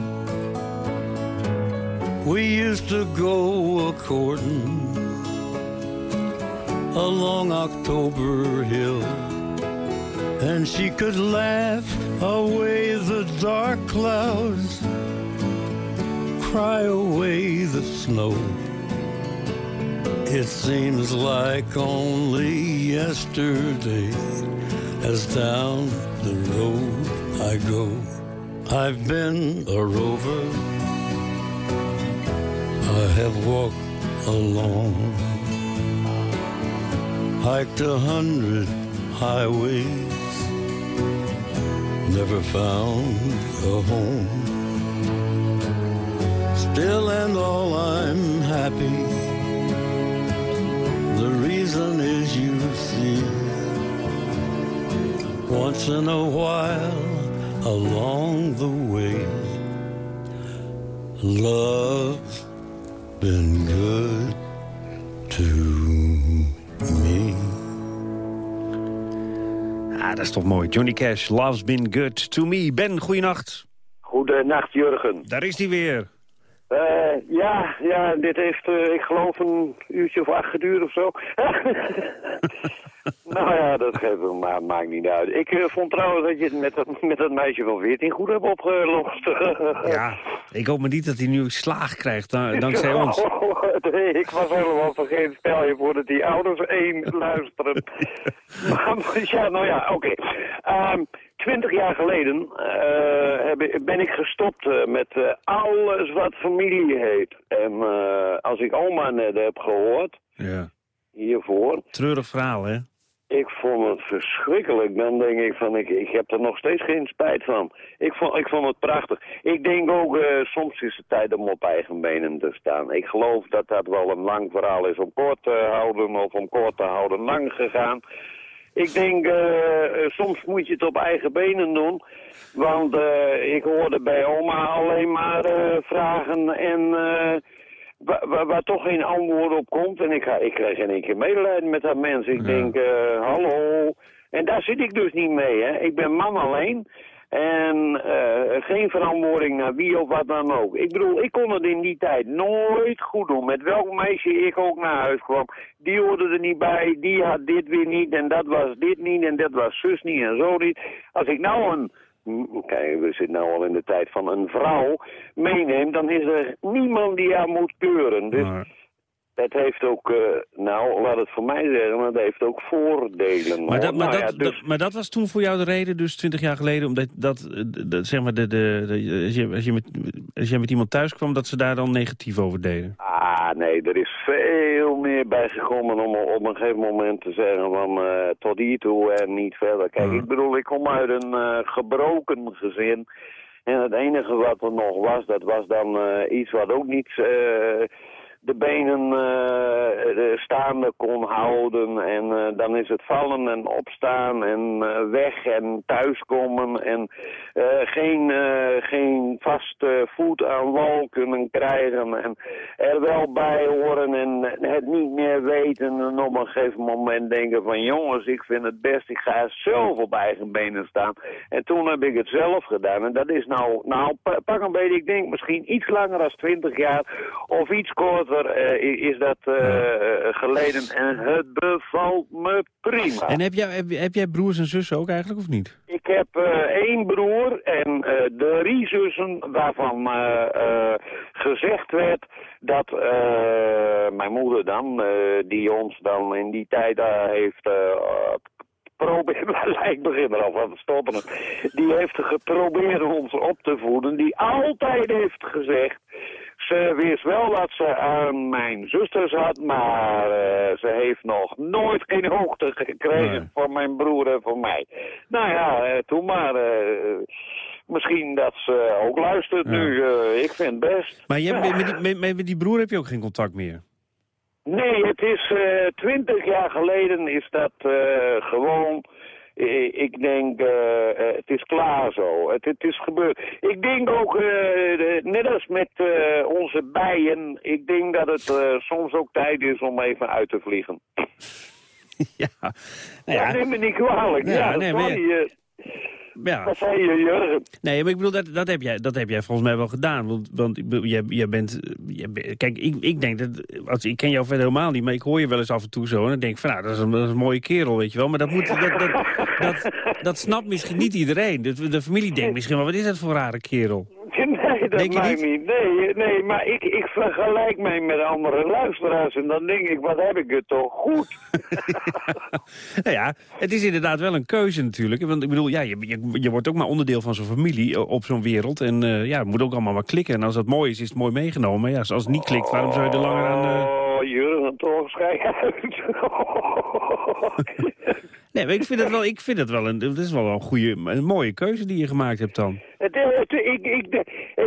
We used to go a courting along October Hill. And she could laugh away the dark clouds, cry away the snow. It seems like only yesterday as down the road I go. I've been a rover. I have walked alone hiked a hundred highways, never found a home. Still and all I'm happy. The reason is you see, once in a while along the way, love's been good to me.
Ah, dat is toch mooi. Johnny Cash, Love's Been Good To Me. Ben, goeienacht.
Goedenacht, Jurgen.
Daar is hij weer.
Eh, ja, ja, dit heeft, eh, ik geloof, een uurtje of acht geduurd of zo. [laughs] [laughs] nou ja, dat geeft maar maakt niet uit. Ik eh, vond trouwens dat je het met dat, met dat meisje van 14 goed hebt opgelost. [laughs]
Ja, ik hoop maar niet dat hij nu slaag krijgt, da- dankzij ons. [laughs]
nee, ik was helemaal vergeten. Stel je voor dat die ouders één luisteren. maar, maar ja, nou ja, oké. Ehm, Twintig jaar geleden eh, ben ik gestopt eh, met alles wat familie heet. En als ik oma net heb gehoord,
Ja.
hiervoor,
Treurig verhaal, hè?
Ik vond het verschrikkelijk. Dan denk ik van, ik, ik heb er nog steeds geen spijt van. Ik vond, ik vond het prachtig. Ik denk ook, eh, soms is het tijd om op eigen benen te staan. Ik geloof dat dat wel een lang verhaal is om kort te houden of om kort te houden lang gegaan. Ik denk, eh, eh, soms moet je het op eigen benen doen. Want ik hoorde bij oma alleen maar vragen en... Waar, waar, waar toch geen antwoord op komt. En ik, ga, ik krijg in één keer medelijden met dat mens. Ik denk, eh, hallo. En daar zit ik dus niet mee, hè. Ik ben man alleen. En eh, geen verantwoording naar wie of wat dan ook. Ik bedoel, ik kon het in die tijd nooit goed doen. Met welk meisje ik ook naar huis kwam. Die hoorde er niet bij, die had dit weer niet en dat was dit niet en dat was zus niet en zo niet. Als ik nou een Kijk, we zitten nou al in de tijd van een vrouw meeneemt, dan is er niemand die haar moet keuren. Dus het heeft ook, eh, nou, laat het voor mij zeggen, maar het heeft ook voordelen.
Maar dat, maar,
Nou ja, dus-
dat- maar dat was toen voor jou de reden, dus 20 jaar geleden, omdat dat, eh, dat zeg maar, de, de, de- als, je, als, je met, als je met iemand thuis kwam, dat ze daar dan negatief over deden.
Ah, nee, er is veel meer bijgekomen om op een gegeven moment te zeggen van eh, tot hier toe en niet verder. Kijk, ik bedoel, ik kom uit een gebroken gezin. En het enige wat er nog was, dat was dan iets wat ook niet de benen eh, staande kon houden. En eh, dan is het vallen en opstaan en eh, weg en thuiskomen. En eh, geen, eh, geen vaste voet aan wal kunnen krijgen. En er wel bij horen en het niet meer weten. En op een gegeven moment denken van jongens, ik vind het best. Ik ga zelf op eigen benen staan. En toen heb ik het zelf gedaan. En dat is nou, nou pa- pak een beetje, ik denk misschien iets langer dan 20 jaar. Of iets korter eh, is dat eh, eh, geleden. En het bevalt me prima.
En heb jij, heb, heb jij broers en zussen ook eigenlijk, of niet?
Ik heb één broer en drie zussen waarvan gezegd werd dat mijn moeder dan, die ons dan in die tijd heeft geprobeerd, [laughs] ik begin er al van te stotteren, die heeft geprobeerd ons op te voeden, die altijd heeft gezegd, ze wist wel dat ze aan mijn zusters had, maar eh, ze heeft nog nooit geen hoogte gekregen van mijn broer en van mij. Nou ja, eh, toen maar. eh, misschien dat ze ook luistert nu. ik vind het best.
Maar met, die, met, met die broer heb je ook geen contact meer?
Nee, het is eh, twintig jaar geleden is dat eh, gewoon... eh, Ik denk, het is klaar zo. Het, het is gebeurd. Ik denk ook, de- net als met onze bijen, ik denk dat het soms ook tijd is om even uit te vliegen. [laughs]
ja.
Ja, neem me niet kwalijk.
Ja,
Ja,
nee,
sorry,
Ja.
Wat zei je, Jurgen?
Nee, maar ik bedoel, dat, dat, heb jij, dat heb jij volgens mij wel gedaan. Want, want jij, jij bent... jij kijk, ik, ik denk dat... Als, ik ken jou verder helemaal niet, maar ik hoor je wel eens af en toe zo. En dan denk ik van, nou, dat is een, dat is een mooie kerel, weet je wel. Maar dat, moet, dat, dat, dat, dat snapt misschien niet iedereen. De, de familie denkt [laughs] misschien wel, wat is dat voor een rare kerel?
Dat
Denk
maakt
niet?
niet. Nee, nee, maar ik, ik vergelijk mij met andere luisteraars en dan denk ik, wat heb ik het toch goed. [laughs]
Nou ja, het is inderdaad wel een keuze natuurlijk. Want ik bedoel, ja, je, je, je wordt ook maar onderdeel van zo'n familie eh, op zo'n wereld. En eh, ja, het moet ook allemaal maar klikken. En als dat mooi is, is het mooi meegenomen. Maar ja, als het niet klikt, waarom zou je er langer aan... eh,
Oh, Jurgen, toch, schijk uit. [laughs] [laughs]
Nee, maar ik vind het wel, ik vind het wel een, dat is wel een goede, een mooie keuze die je gemaakt hebt dan.
Het, eh, het, ik, ik,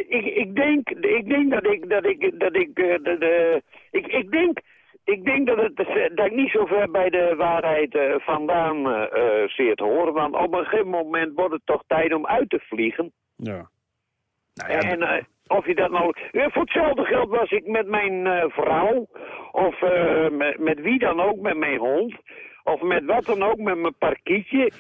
ik, ik, denk, ik denk dat ik, dat ik, dat ik, eh, dat, eh, ik, ik denk, ik denk dat, het, eh, dat ik niet zo ver bij de waarheid eh, vandaan eh, eh, zit hoor. Want op een gegeven moment wordt het toch tijd om uit te vliegen.
Ja.
En eh, of je dat nou... Eh, voor hetzelfde geld was ik met mijn eh, vrouw, of eh, met, met wie dan ook, met mijn hond, of met wat dan ook, met mijn parkietje,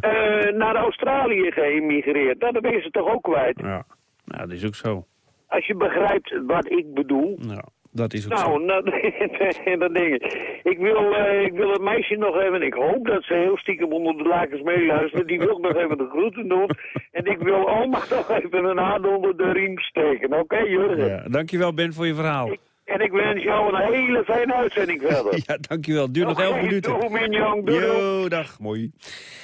eh, naar Australië geëmigreerd. Nou, dan ben je ze toch ook kwijt.
Ja, nou, dat is ook zo.
Als je begrijpt wat ik bedoel.
Nou, dat is ook zo.
Nou, nou dan denk ik. Wil, eh, ik wil het meisje nog even, ik hoop dat ze heel stiekem onder de lakens meeluistert. Die wil nog even de groeten doen. En ik wil oma [laughs] nog even een hand onder de riem steken. Oké, Jurgen?
Ja, dankjewel Ben voor je verhaal.
En ik wens jou een hele fijne uitzending verder. [laughs]
Ja, dankjewel. Het duurt nog 11 minuten.
Minjong. Doei.
Yo, dag. Mooi.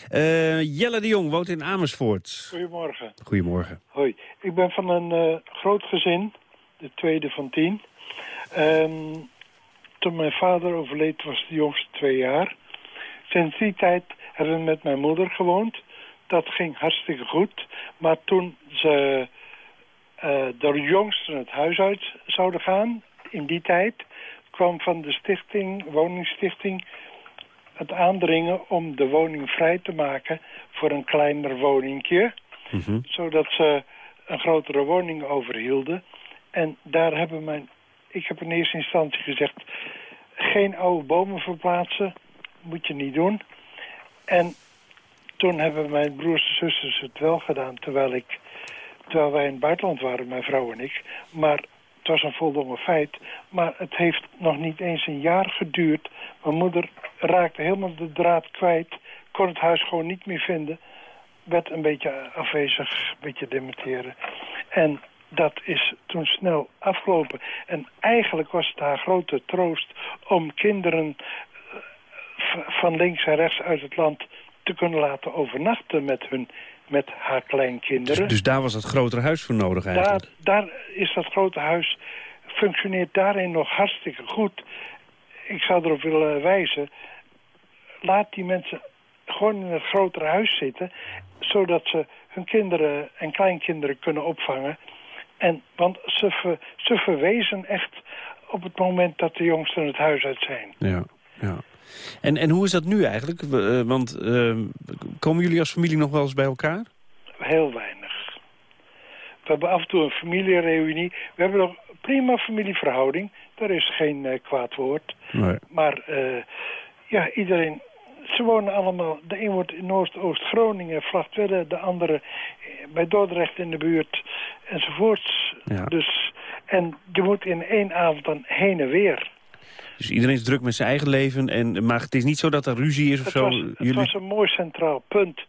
Eh, Jelle de Jong woont in Amersfoort.
Goedemorgen.
Goedemorgen.
Hoi. Ik ben van een eh, groot gezin, de tweede van tien. Ehm, toen mijn vader overleed was de jongste twee jaar. Sinds die tijd hebben we met mijn moeder gewoond. Dat ging hartstikke goed. Maar toen ze eh door de jongsten het huis uit zouden gaan, in die tijd, kwam van de stichting, woningstichting, het aandringen om de woning vrij te maken voor een kleiner woningje zodat ze een grotere woning overhielden. En daar hebben mijn... Ik heb in eerste instantie gezegd... geen oude bomen verplaatsen, moet je niet doen. En toen hebben mijn broers en zusters het wel gedaan... terwijl, ik, terwijl wij in het buitenland waren, mijn vrouw en ik. Maar het was een voldongen feit. Maar het heeft nog niet eens een jaar geduurd. Mijn moeder raakte helemaal de draad kwijt... kon het huis gewoon niet meer vinden werd een beetje afwezig, een beetje dementeren. En dat is toen snel afgelopen. En eigenlijk was het haar grote troost om kinderen eh, van links en rechts uit het land te kunnen laten overnachten met, hun, met haar kleinkinderen.
Dus daar was het grotere huis voor nodig eigenlijk.
Daar, daar is dat grote huis, functioneert daarin nog hartstikke goed. ik zou erop willen wijzen... laat die mensen gewoon in het grotere huis zitten... zodat ze hun kinderen en kleinkinderen kunnen opvangen. En, want ze, ver- ze verwezen echt op het moment dat de jongsten het huis uit zijn.
Ja, ja. En, en hoe is dat nu eigenlijk? Eh, want eh, komen jullie als familie nog wel eens bij elkaar?
Heel weinig. We hebben af en toe een familiereunie. We hebben nog een prima familieverhouding. Daar is geen eh, kwaad woord.
Nee.
Maar eh, ja, iedereen... Ze wonen allemaal... De een wordt in Noord-Oost-Groningen, Vlachtwedde. De andere bij Dordrecht in de buurt. Enzovoorts.
Ja.
Dus, en je moet in één avond dan heen en weer.
Dus iedereen is druk met zijn eigen leven. En, maar het is niet zo dat er ruzie is of
Het
zo?
was, het was een mooi centraal punt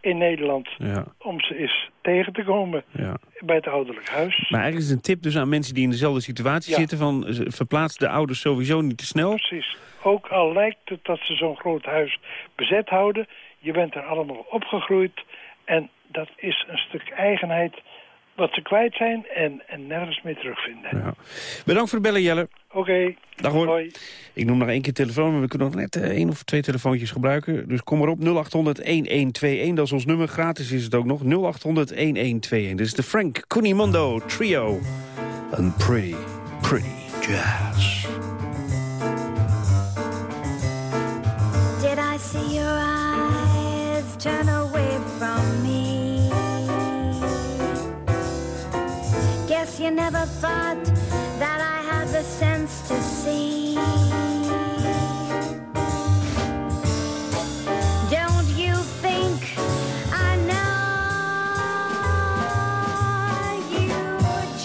in Nederland...
Ja,
om ze eens tegen te komen
ja.
bij het ouderlijk huis.
Maar eigenlijk is het een tip dus aan mensen die in dezelfde situatie
Ja.
zitten... van verplaats de ouders sowieso niet te snel.
Precies. Ook al lijkt het dat ze zo'n groot huis bezet houden... je bent er allemaal opgegroeid... en dat is een stuk eigenheid wat ze kwijt zijn... en, en nergens meer terugvinden.
Ja. Bedankt voor het bellen, Jelle.
Oké.
Dag hoor.
Hoi.
Ik noem nog één keer telefoon, maar we kunnen nog net eh, één of twee telefoontjes gebruiken. Dus kom maar op, 0800-1121, dat is ons nummer. Gratis is het ook nog, 0800-1121. Dit is de Frank Cunimondo Trio. Een pretty, pretty jazz.
Did I see your eyes turn away you never thought that I had the sense to see. Don't you think I know you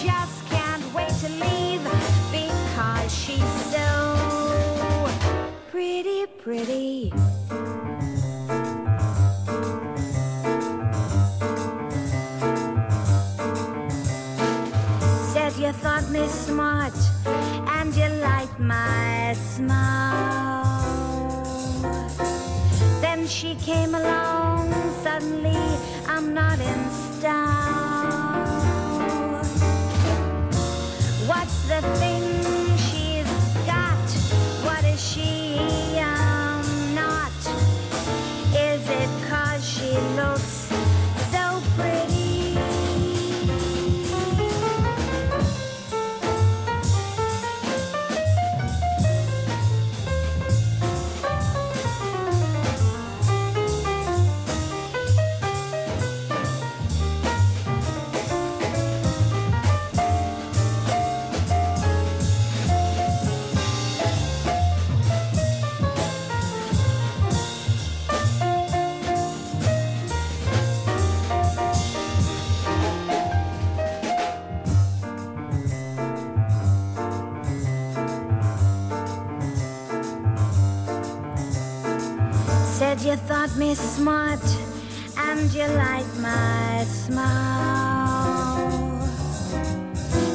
just can't wait to leave because she's so pretty, pretty. Smart and you liked my smile. Then she came along, suddenly I'm not in style. What's the thing Thought me smart and you liked my smile.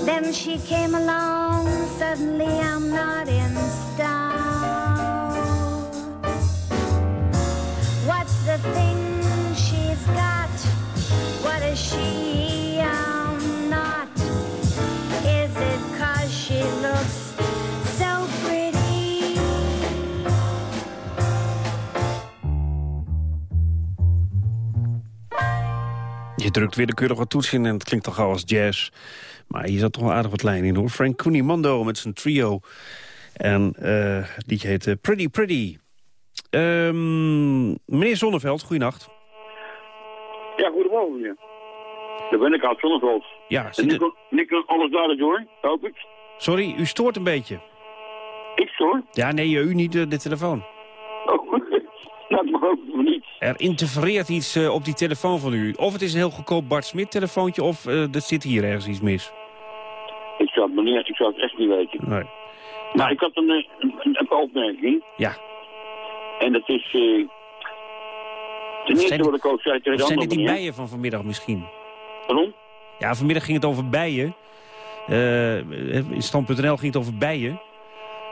Then she came along, suddenly I'm not in style. What's the thing she's got? What is she?
Drukt weer de wat toets in en het klinkt toch gauw als jazz. Maar hier zat toch wel aardig wat lijn in hoor. Frank Cunimondo met zijn trio. En eh het liedje heet eh, Pretty Pretty. Ehm, meneer Zonneveld, goeienacht.
Ja, goedemorgen meneer. Daar ben ik uit Zonneveld.
Ja,
En
zit
nu kan alles duidelijk door, hoop ik.
sorry, u stoort een beetje.
Ik hoor.
Ja, nee, u niet de, de telefoon.
Oh, [laughs] dat mag ook niet.
Er interfereert iets eh, op die telefoon van u. Of het is een heel goedkoop Bart Smit telefoontje, of eh, er zit hier ergens iets mis.
Ik zou, het, meneer, ik zou het echt niet weten.
Nee.
Maar ik had een, eh, een, een, een opmerking.
Ja.
En dat is... ten eerste
zijn-
wat ik ook zei tegen de
zijn dit die bijen van vanmiddag misschien?
Pardon?
Ja, vanmiddag ging het over bijen. Eh, in stand.nl ging het over bijen.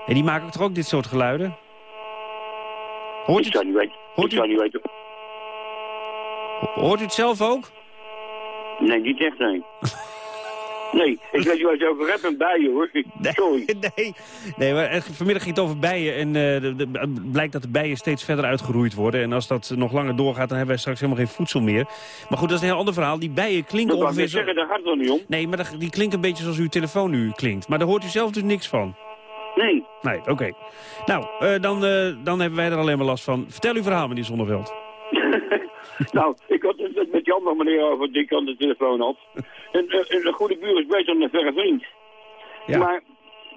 En die maken toch ook dit soort geluiden? Hoort
ik zou niet weten.
hoort
ik zou niet weten.
Hoort u het zelf ook?
Nee, niet echt, nee. [laughs] Nee, ik weet niet waar je over hebt met bijen hoor. Sorry. [laughs]
Nee, nee maar eh, vanmiddag ging het over bijen. En de- de- het blijkt dat de bijen steeds verder uitgeroeid worden. En als dat nog langer doorgaat, dan hebben wij straks helemaal geen voedsel meer. Maar goed, dat is een heel ander verhaal. Die bijen klinken
Dat
ongeveer zo...
zeggen, daar gaat het nog niet om.
Nee, maar dat- die klinken een beetje zoals uw telefoon nu klinkt. Maar daar hoort u zelf dus niks van.
Nee.
Nee, oké. Nou, eh, dan, eh, dan hebben wij er alleen maar last van. Vertel uw verhaal, meneer Zonneveld. [laughs]
nou, ik had het met- Jan nog meneer over die ik aan de telefoon had. [laughs] Een, een, een goede buur is beter dan een verre vriend.
Ja.
Maar,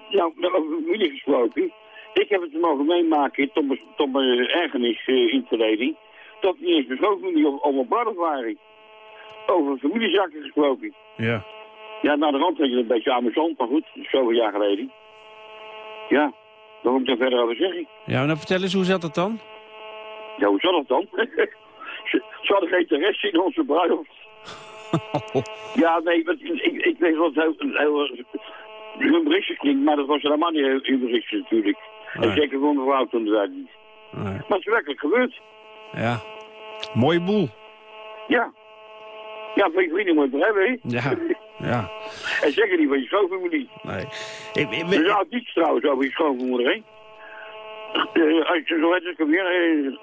nou, over familie gesproken. Ik heb het mogen meemaken tot mijn, tot mijn ergernis eh, in het verleden. Dat niet eens mijn schoonfamilie of mijn brothers waren. Over familiezaken gesproken.
Ja.
Ja, naar de rand vind je een beetje amusant, maar goed, zoveel jaar geleden. Ja, wat moet ik daar verder over zeggen?
Ja, maar nou vertel eens, hoe zat dat dan?
Ja, hoe zat het dan? [laughs] ze, ze hadden geen interesse in onze bruiloft. [laughs] ja, nee, ik, ik, ik weet wat heel, heel humoristisch klinkt, maar dat was helemaal niet humoristisch natuurlijk. En
Nee.
zeker voor mevrouw toen tijd niet.
Nee.
Maar het is werkelijk gebeurd.
Ja. Mooie boel.
Ja. Ja, vrienden moet je het hebben, hè?
Ja. [laughs] Ja.
En zeker niet van je schoonfamilie.
Nee. Ik, ik,
is niets trouwens over je schoonmoeder, hè? Eh, als je zo het weer,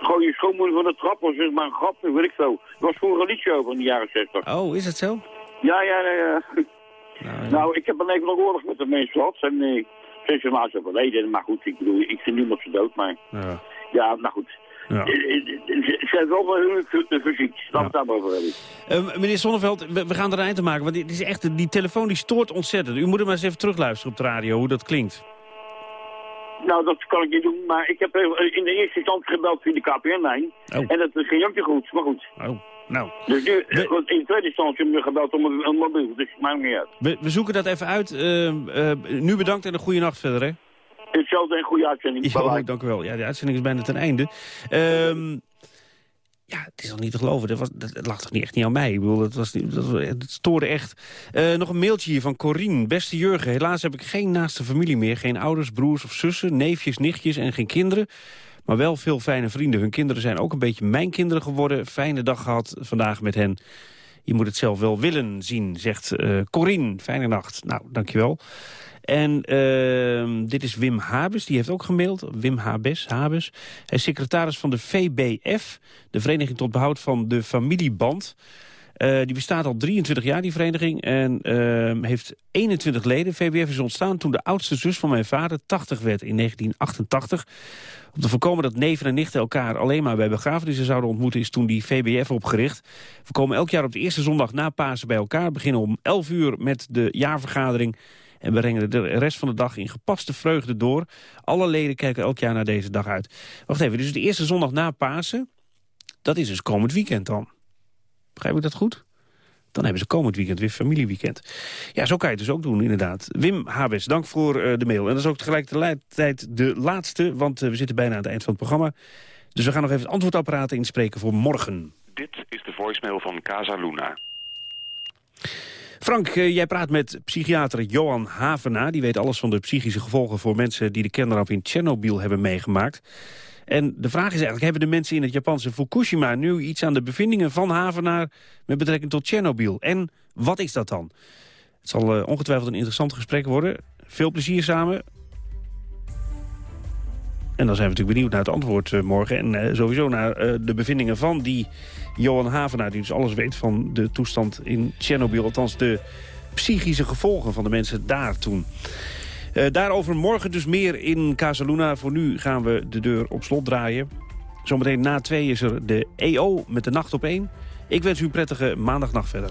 gooi je schoonmoeder van de trap, of is maar een grap, weet ik zo. Er was vroeger een liedje over in de jaren 60.
Oh, is het zo?
Ja, ja, ja. ja. Nou, ik heb een even nog oorlog met de mensen gehad. En eh, ze zijn maar zo verleden. Maar goed, ik bedoel, ik vind niemand zo dood, maar...
Ja.
Ja, nou goed.
Ja.
Eh, eh, Ze ze zijn wel wel heel fysiek. Laten we het daar maar over hebben.
Eh, meneer Zonneveld, we, we gaan er een eind aan maken. Want dit is echt, die telefoon die stoort ontzettend. U moet er maar eens even terugluisteren op de radio, hoe dat klinkt.
Nou, dat kan ik niet doen, maar ik heb eh, in de eerste instantie gebeld via de KPN-lijn.
Oh.
En dat ging ook niet goed, maar goed.
Oh, nou.
Dus nu, eh, want in de tweede instantie hebben we gebeld om een, een mobiel, dus het maakt niet uit.
We, we zoeken dat even uit. Eh, eh, nu bedankt en een goede nacht verder, hè?
Hetzelfde en goede uitzending.
Ja, dank u wel. Ja, de uitzending is bijna ten einde. Ehm, ja, het is nog niet te geloven. Dat, was, dat, lag toch niet echt niet aan mij? Ik bedoel, dat, was niet, dat, het stoorde echt. Eh, nog een mailtje hier van Corine. Beste Jurgen, helaas heb ik geen naaste familie meer. Geen ouders, broers of zussen, neefjes, nichtjes en geen kinderen. Maar wel veel fijne vrienden. Hun kinderen zijn ook een beetje mijn kinderen geworden. Fijne dag gehad vandaag met hen. Je moet het zelf wel willen zien, zegt eh Corine. Fijne nacht. Nou, dankjewel. En ehm, dit is Wim Habes, die heeft ook gemaild. Wim Habes, Habes. Hij is secretaris van de VBF, de Vereniging tot Behoud van de Familieband. Eh, die bestaat al 23 jaar, die vereniging, en ehm, heeft 21 leden. VBF is ontstaan toen de oudste zus van mijn vader 80 werd in 1988. Om te voorkomen dat neven en nichten elkaar alleen maar bij begrafenissen zouden ontmoeten... is toen die VBF opgericht. We komen elk jaar op de eerste zondag na Pasen bij elkaar. Beginnen om 11 uur met de jaarvergadering... En brengen de rest van de dag in gepaste vreugde door. Alle leden kijken elk jaar naar deze dag uit. Wacht even, dus de eerste zondag na Pasen... dat is dus komend weekend dan. Begrijp ik dat goed? Dan hebben ze komend weekend weer familieweekend. Ja, zo kan je het dus ook doen, inderdaad. Wim Habes, dank voor eh, de mail. En dat is ook tegelijkertijd de laatste, want eh, we zitten bijna aan het eind van het programma. Dus we gaan nog even het antwoordapparaat inspreken voor morgen.
Dit is de voicemail van Casa Luna.
Frank, eh, jij praat met psychiater Johan Havena. Die weet alles van de psychische gevolgen voor mensen die de kernramp in Tsjernobyl hebben meegemaakt. En de vraag is eigenlijk, hebben de mensen in het Japanse Fukushima nu iets aan de bevindingen van Havenaar met betrekking tot Tsjernobyl? En wat is dat dan? Het zal eh, ongetwijfeld een interessant gesprek worden. Veel plezier samen. En dan zijn we natuurlijk benieuwd naar het antwoord eh, morgen. En eh, sowieso naar eh, de bevindingen van die Johan Havenaar... die dus alles weet van de toestand in Tsjernobyl. Althans de psychische gevolgen van de mensen daar toen. Eh, daarover morgen dus meer in Casaluna. Voor nu gaan we de deur op slot draaien. Zometeen na twee is er de EO met de nacht op één. Ik wens u een prettige maandagnacht verder.